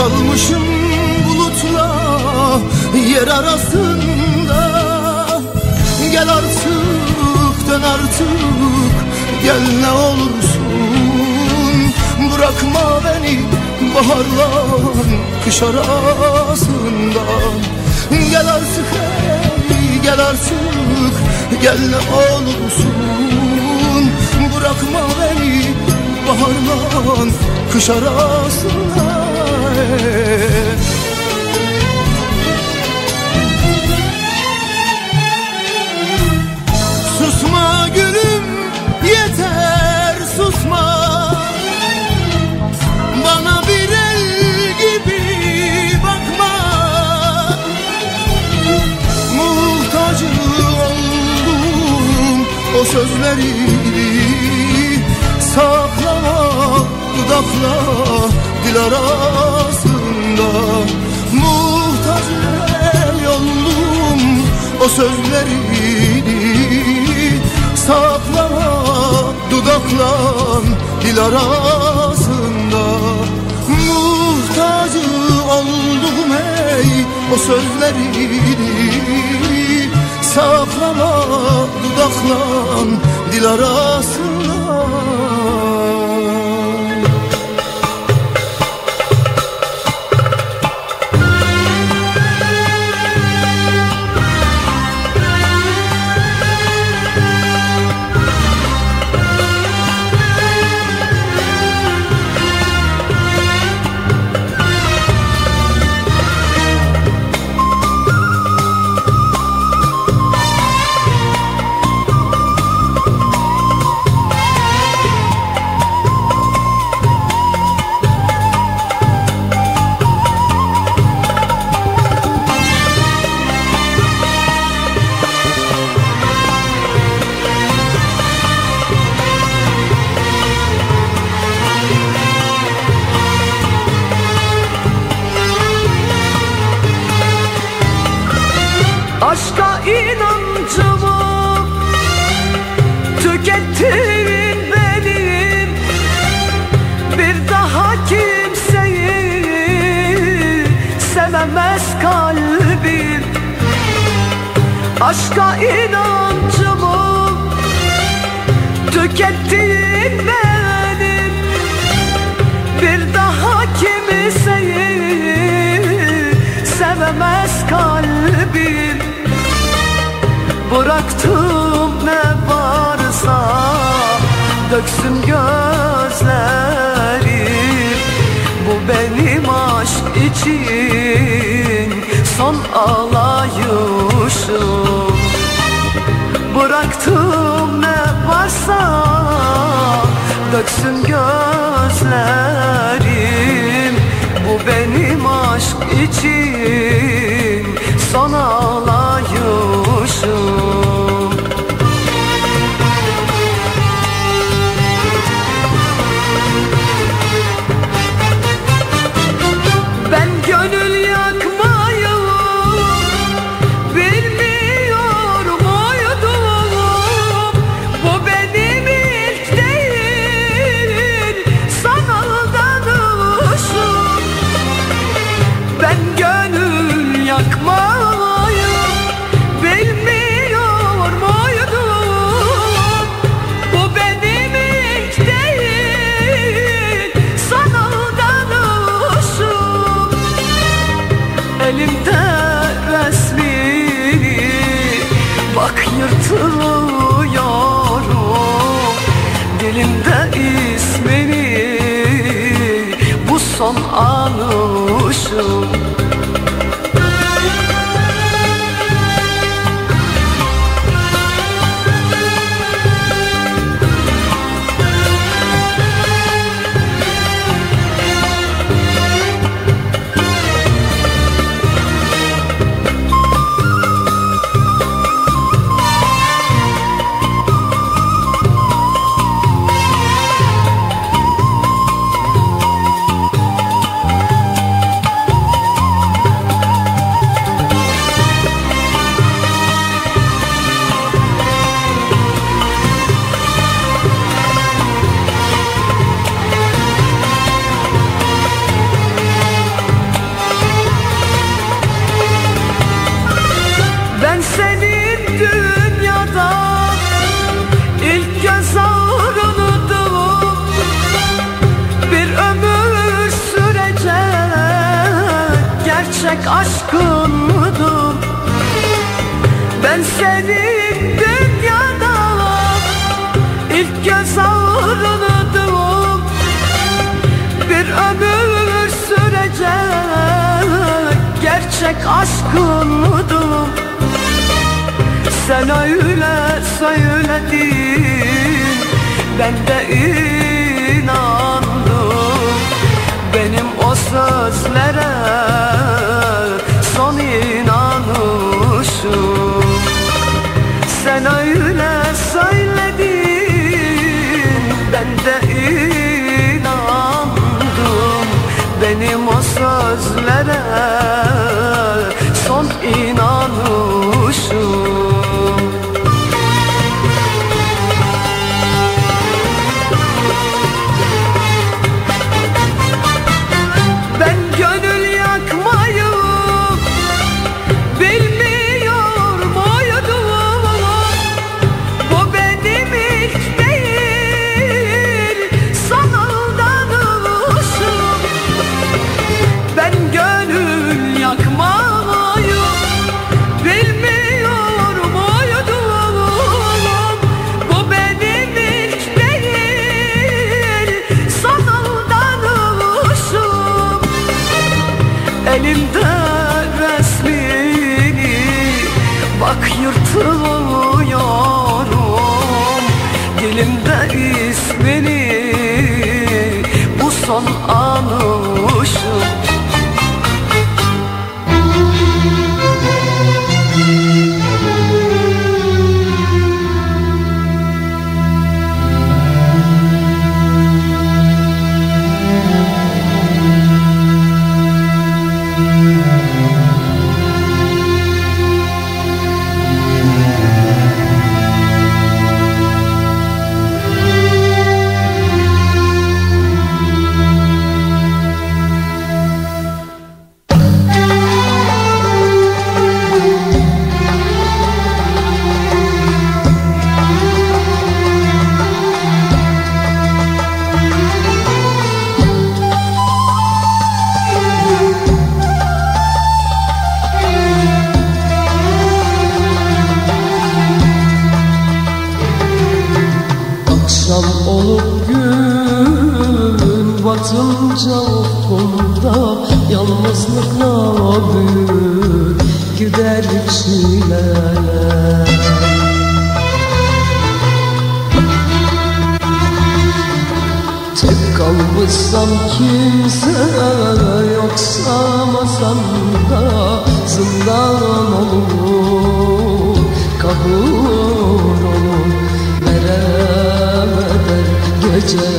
Kalmışım bulutla yer arasında. Gel artık dön artık gel ne olursun. Bırakma beni baharla kış arasında. Gel artık hey gel artık gel ne olursun. Bırakma beni baharla kış arasında Susma gülüm yeter susma. Bana bir el gibi bakma. Muhtaç oldum o sözleri Saklama dudakla dil arasında Muhtaç oldum o sözlerini Saklama dudakla dil arasında. Muhtaç oldum ey o sözlerini Saklama dudakla dil arasında Aşka inancımı tükettin benim. Bir daha kimseyi sevemez kalbim. Bıraktım ne varsa döksün gözlerim. Bu benim aşk için son ağlayışım Bıraktım ne varsa döksün gözlerim. Bu benim aşk için yırtılıyorum Dilimde ismini bu son anışım olup gün batınca ufkumda Yalnızlıkla büyür gider çileler Tek kalmışsam kimse yoksa masamda Zindan olur, kabul olur. Celle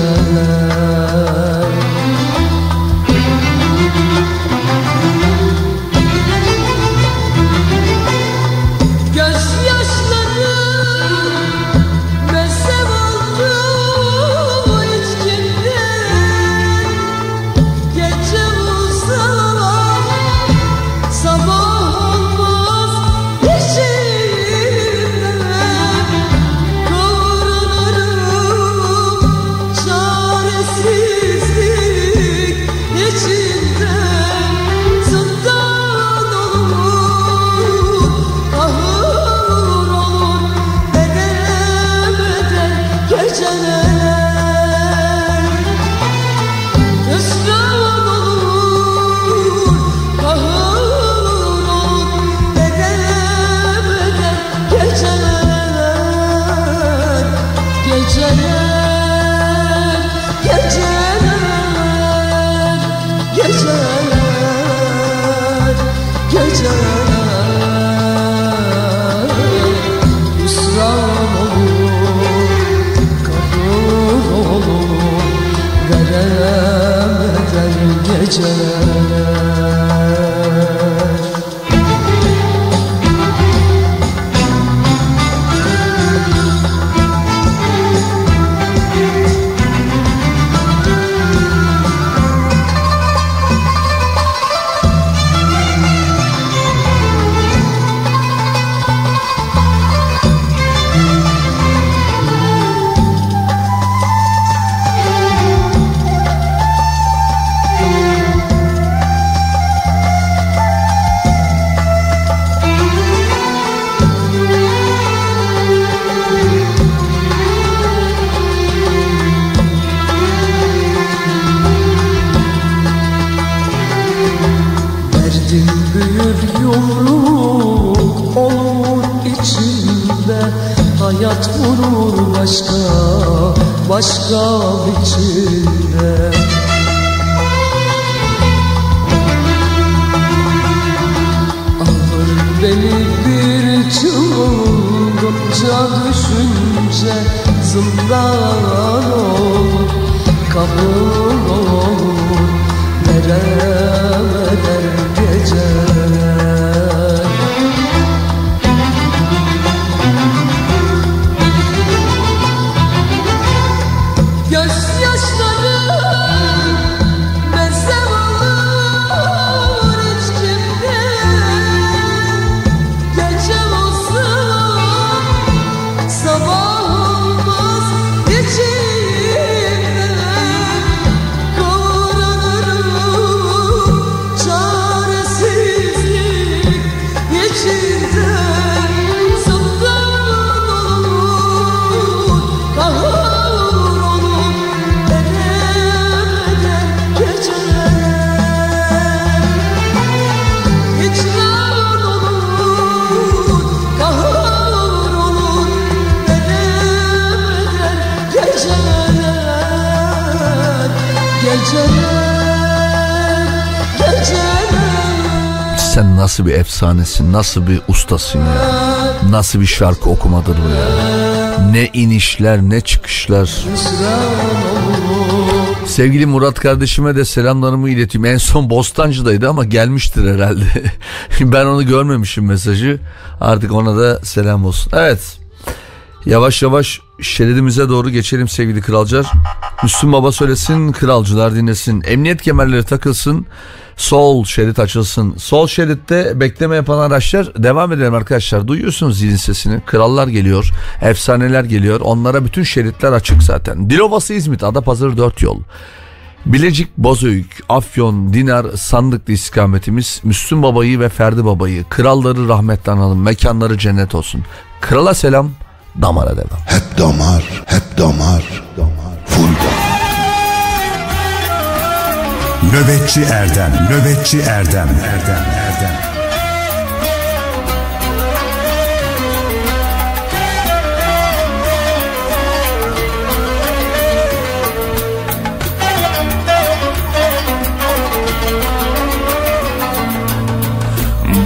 do Nasıl bir efsanesin, nasıl bir ustasın ya. Nasıl bir şarkı okumadır bu ya. Ne inişler ne çıkışlar. Sevgili Murat kardeşime de selamlarımı ileteyim. En son Bostancı'daydı ama gelmiştir herhalde. ben onu görmemişim mesajı. Artık ona da selam olsun. Evet. Yavaş yavaş şeridimize doğru geçelim sevgili kralcılar. Müslüm Baba söylesin, kralcılar dinlesin. Emniyet kemerleri takılsın, sol şerit açılsın. Sol şeritte bekleme yapan araçlar devam edelim arkadaşlar. Duyuyorsunuz zilin sesini. Krallar geliyor, efsaneler geliyor. Onlara bütün şeritler açık zaten. Dilovası İzmit, Adapazarı 4 yol. Bilecik, Bozüyük, Afyon, Dinar, Sandıklı istikametimiz Müslüm Baba'yı ve Ferdi Baba'yı, kralları rahmetle analım, mekanları cennet olsun. Krala selam, damara devam. Hep damar, hep damar, damar, full damar. Nöbetçi Erdem, Nöbetçi Erdem, Erdem, Erdem.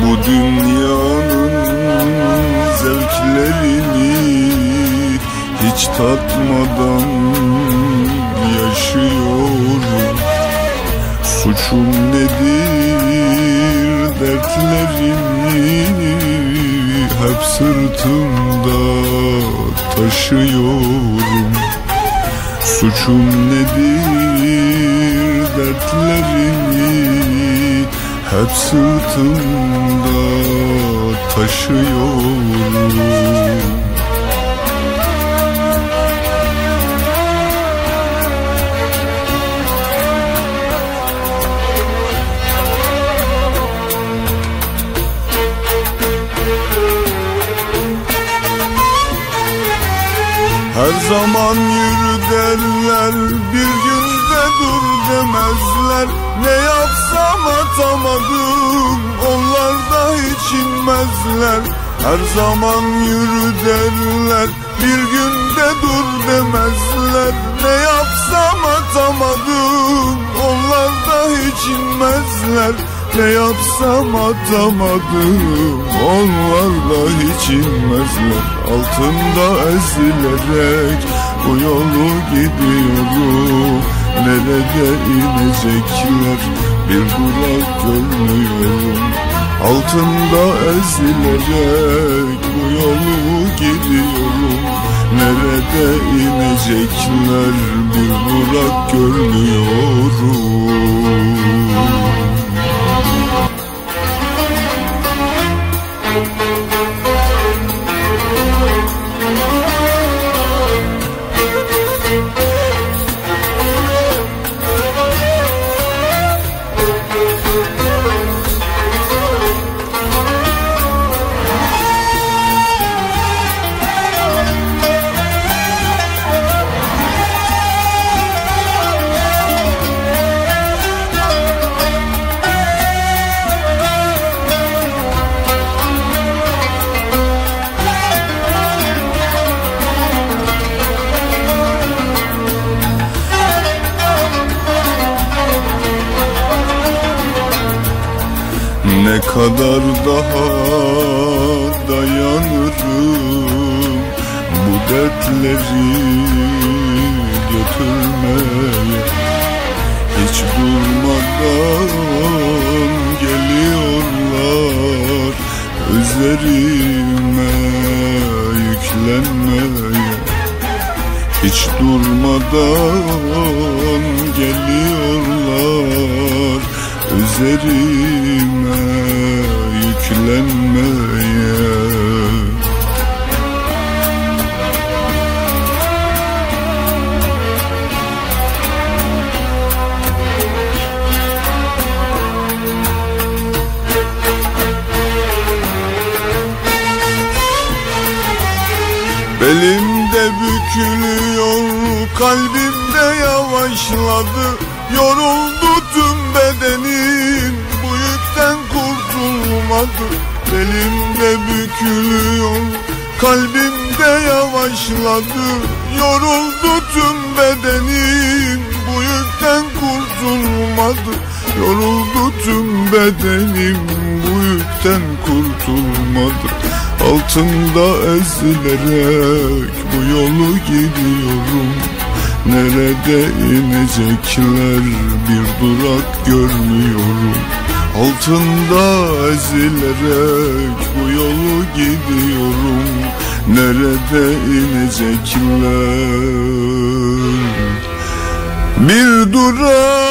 Bu dünyanın tatmadan yaşıyorum. Suçum nedir dertlerimi hep sırtımda taşıyorum. Suçum nedir dertlerimi hep sırtımda taşıyorum Her zaman yürü derler bir günde dur demezler. Ne yapsam atamadım onlar da hiç inmezler. Her zaman yürü derler bir günde dur demezler. Ne yapsam atamadım onlar da hiç inmezler. Ne yapsam atamadım Onlar da hiç inmezler Altında ezilerek Bu yolu gidiyorum. Nerede inecekler? Bir durak görmüyorum. Altında ezilerek bu yolu gidiyorum. Nerede inecekler? Bir durak görmüyorum dertleri götürmeye Hiç durmadan geliyorlar. Üzerime yüklenmeye. Hiç durmadan geliyorlar. Üzerime yüklenmeye Belimde bükülüyor kalbimde yavaşladı. Yoruldu tüm bedenim bu yükten kurtulmadı. Belimde bükülüyor kalbimde yavaşladı. Yoruldu tüm bedenim bu yükten kurtulmadı. Yoruldu tüm bedenim bu yükten kurtulmadı Altında ezilerek bu yolu gidiyorum. Nerede inecekler bir durak görmüyorum. Altında ezilerek bu yolu gidiyorum. Nerede inecekler? Bir durak,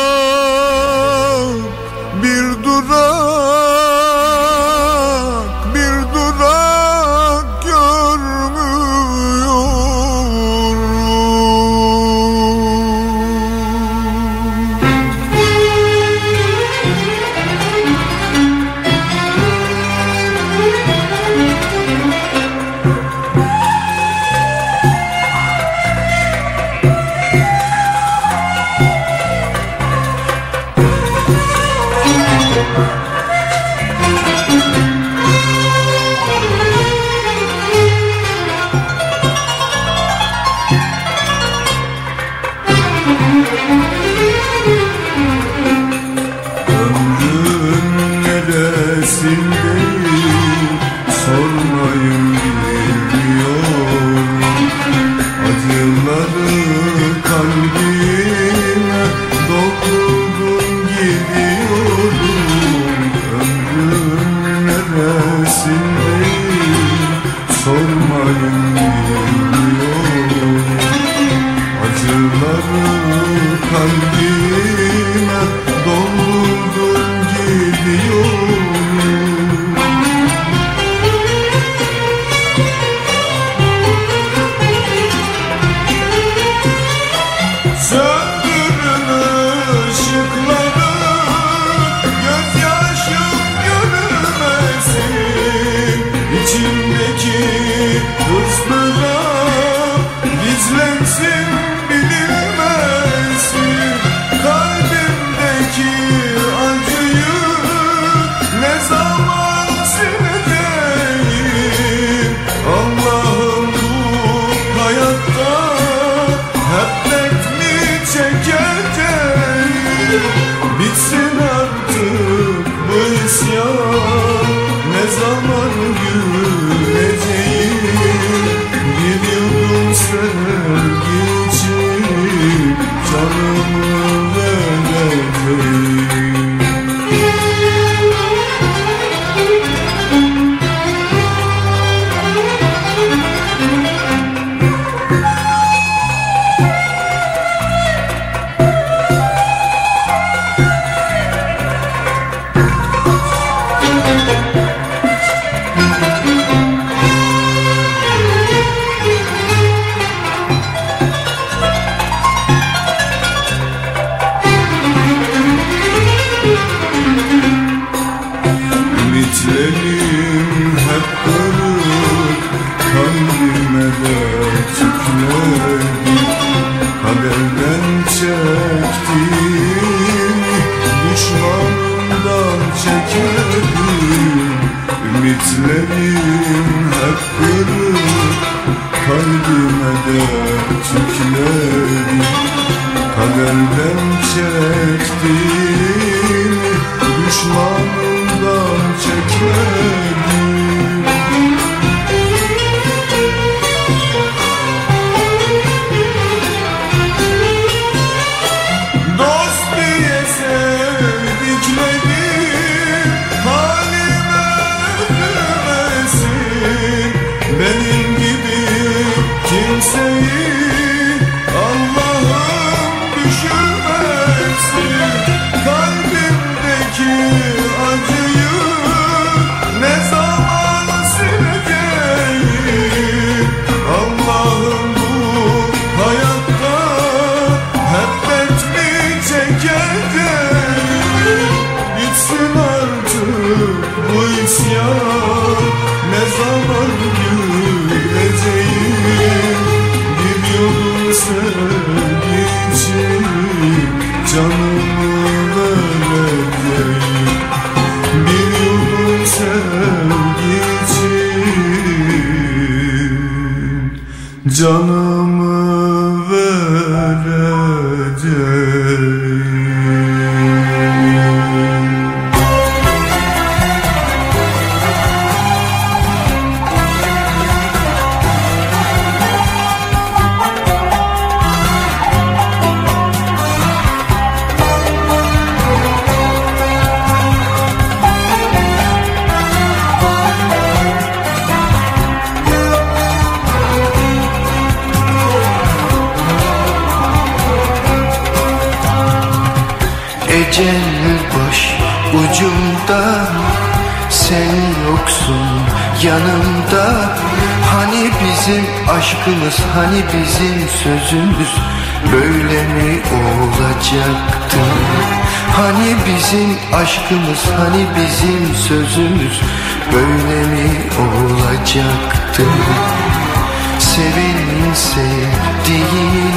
olacaktı Sevenin sevdiğini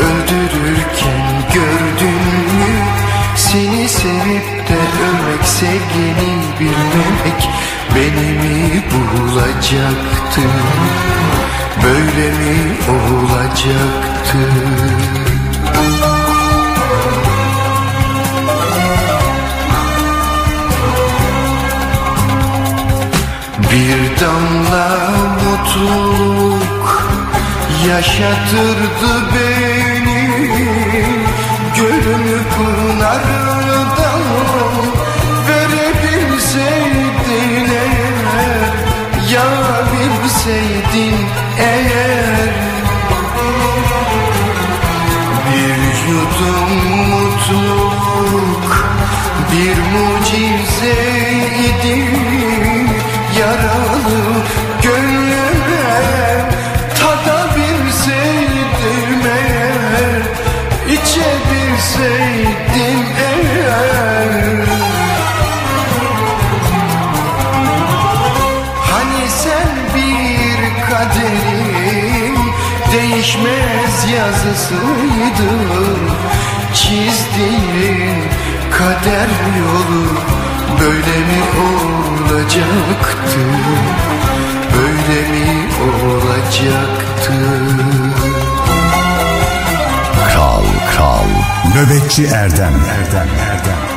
Öldürürken gördün mü? Seni sevip de ölmek Sevgini bilmemek Beni mi bulacaktı? Böyle mi olacaktı? Bir damla mutluluk yaşatırdı beni. Gölün pınarından verebilseydin eğer Yarabilseydin eğer. Bir yudum mutluluk bir mucizeydi Yaralı gönlüme tadabilseydim eğer İçebilseydim eğer Hani sen bir kaderin değişmez yazısıydın Çizdiğin kader yolu böyle mi olacaktı. Böyle mi olacaktı? Kral Kral. Nöbetçi Erdem. Erdem Erdem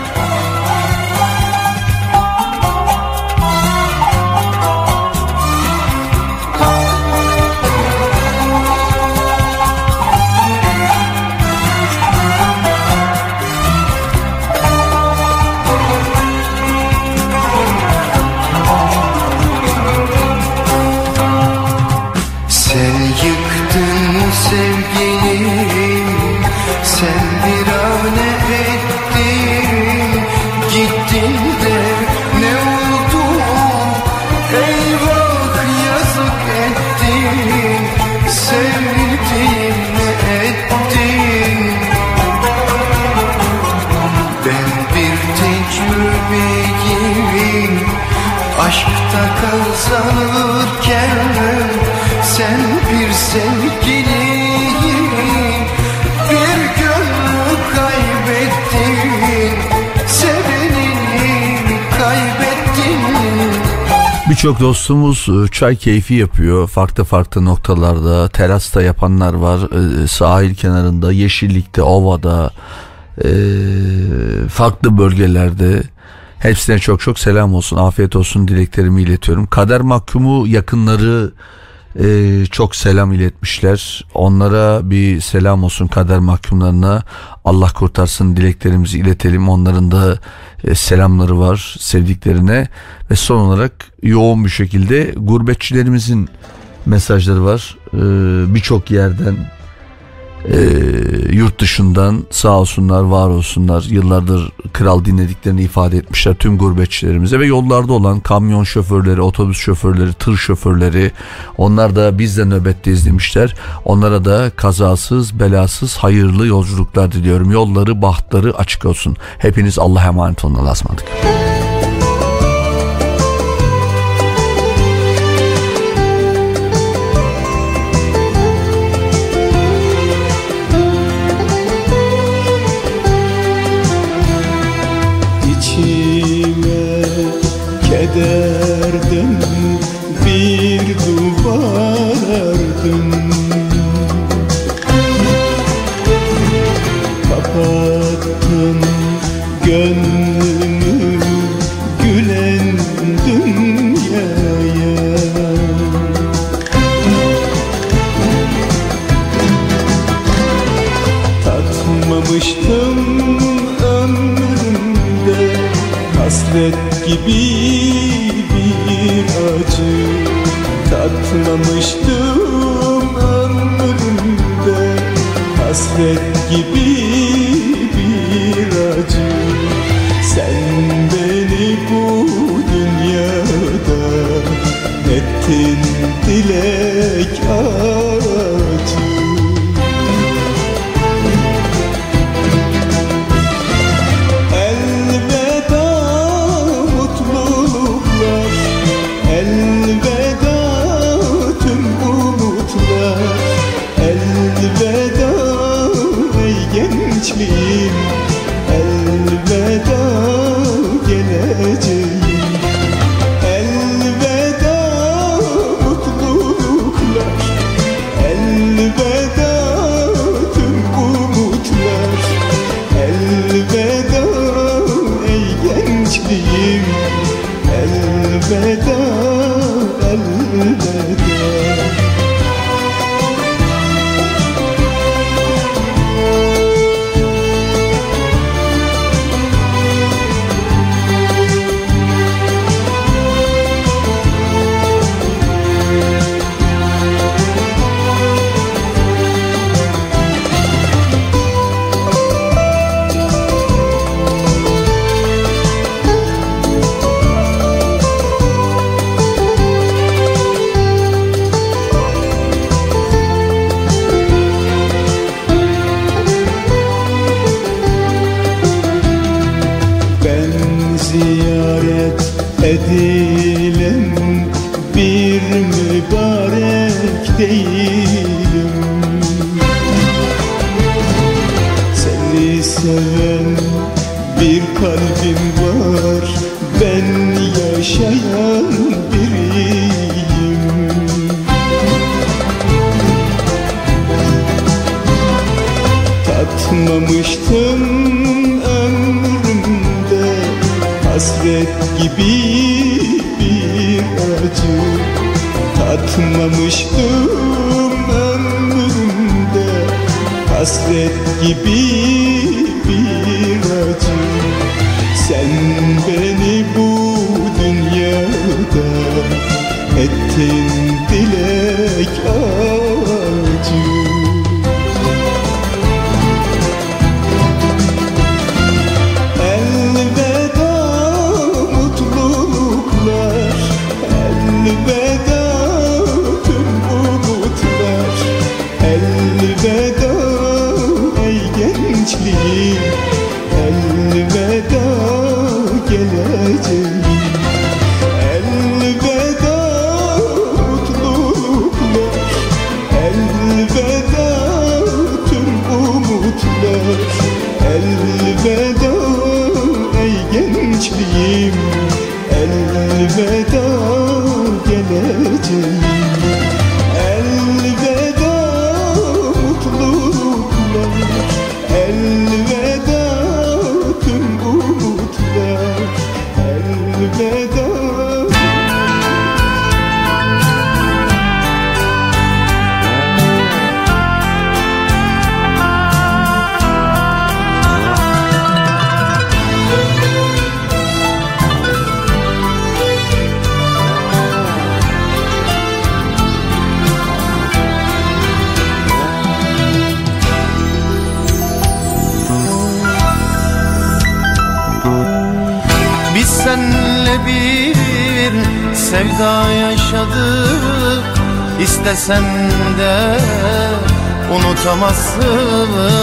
Aşkta kazanırken sen bir sevgiliyim Bir gönlü kaybettin Sevenini kaybettin Birçok dostumuz e, çay keyfi yapıyor. Farklı farklı noktalarda. Terasta yapanlar var. e, Sahil kenarında, yeşillikte, ovada, e, farklı bölgelerde. Hepsine çok çok selam olsun. Afiyet olsun dileklerimi iletiyorum. Kader mahkumu yakınları e, çok selam iletmişler. Onlara bir selam olsun kader mahkumlarına. Allah kurtarsın dileklerimizi iletelim. Onların da e, selamları var sevdiklerine. Ve son olarak yoğun bir şekilde gurbetçilerimizin mesajları var. E, Birçok yerden e, yurt dışından sağ olsunlar var olsunlar yıllardır kral dinlediklerini ifade etmişler tüm gurbetçilerimize ve yollarda olan kamyon şoförleri otobüs şoförleri tır şoförleri. Onlar da biz de nöbetteyiz demişler onlara da kazasız belasız hayırlı yolculuklar diliyorum. Yolları bahtları açık olsun. Hepiniz Allah'a emanet olun. Allah'a ısmarladık. İstesen de unutamazsın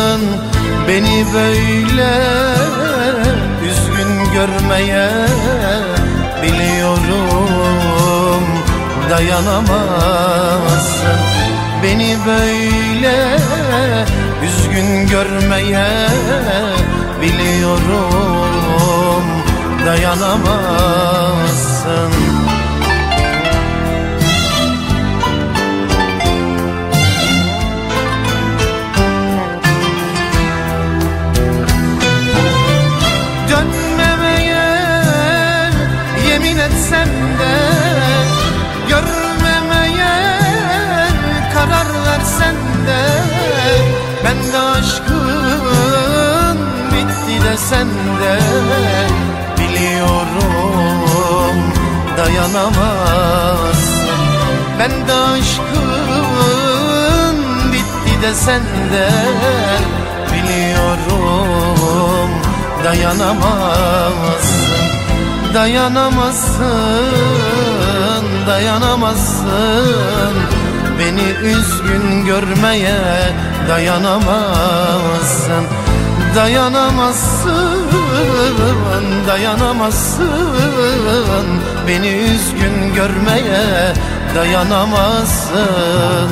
Dayanamazsın, dayanamazsın. Beni üzgün görmeye dayanamazsın. Dayanamazsın, dayanamazsın. Beni üzgün görmeye dayanamazsın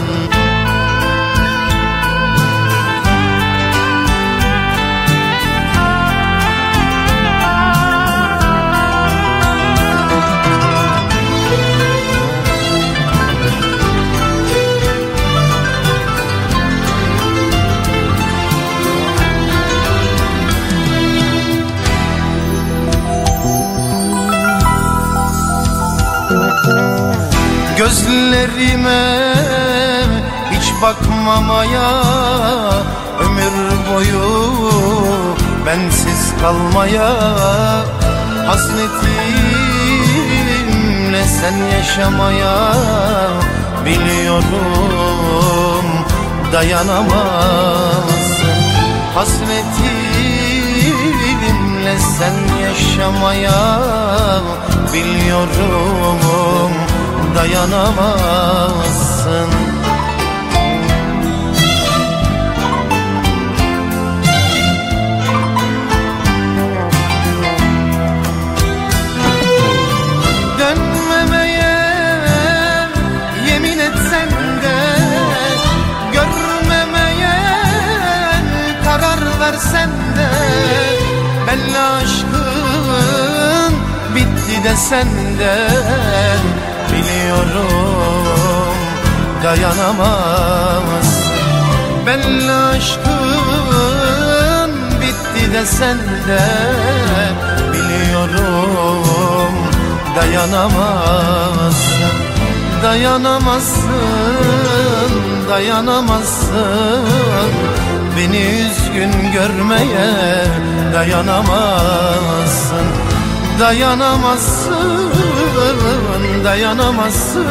Gözlerime hiç bakmamaya Ömür boyu bensiz kalmaya Hasretimle sen yaşamaya Biliyorum dayanamazsın. Hasretimle sen yaşamaya Biliyorum dayanamazsın. Dönmemeye yemin etsen de Görmemeye karar versen de Belli bitti desen de Biliyorum dayanamazsın Belli aşkın bitti desen de Biliyorum. Dayanamazsın Dayanamazsın, dayanamazsın. Beni üzgün görmeye dayanamazsın. Dayanamazsın, dayanamazsın.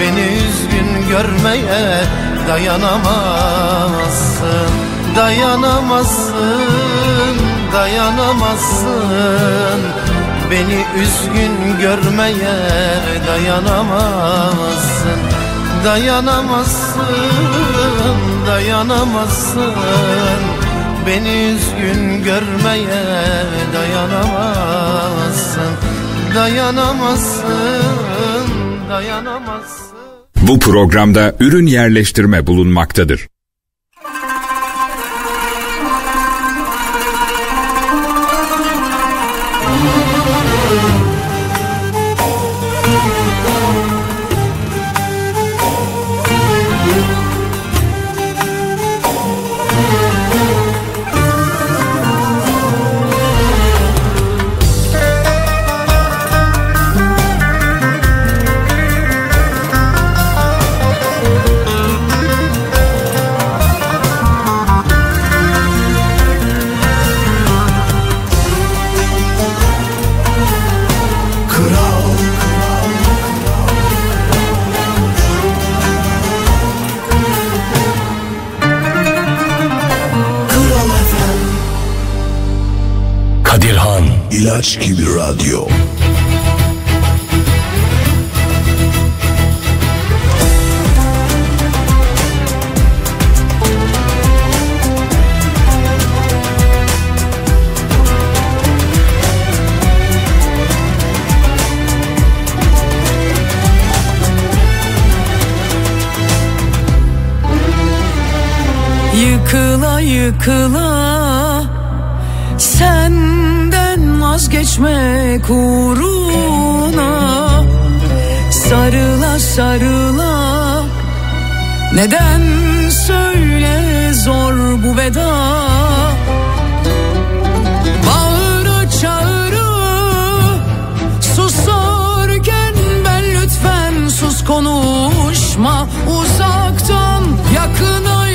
Beni üzgün görmeye dayanamazsın. Dayanamazsın, dayanamazsın. Beni üzgün görmeye dayanamazsın. Dayanamazsın, dayanamazsın. Beni üzgün görmeye dayanamazsın Dayanamazsın, dayanamazsın Bu programda ürün yerleştirme bulunmaktadır. İlaç gibi radyo. Yıkıla yıkıla Senden vazgeçmek uğruna Sarıla sarıla. Neden söyle zor bu veda? Bağıra çağıra Susarken ben lütfen sus konuşma. Uzaktan yakına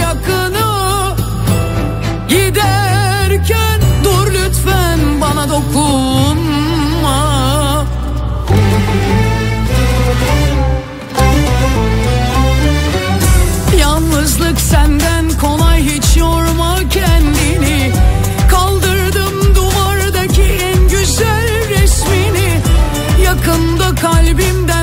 bana dokunma. Yalnızlık senden kolay hiç yorma kendini. Kaldırdım duvardaki en güzel resmini. Yakında kalbimden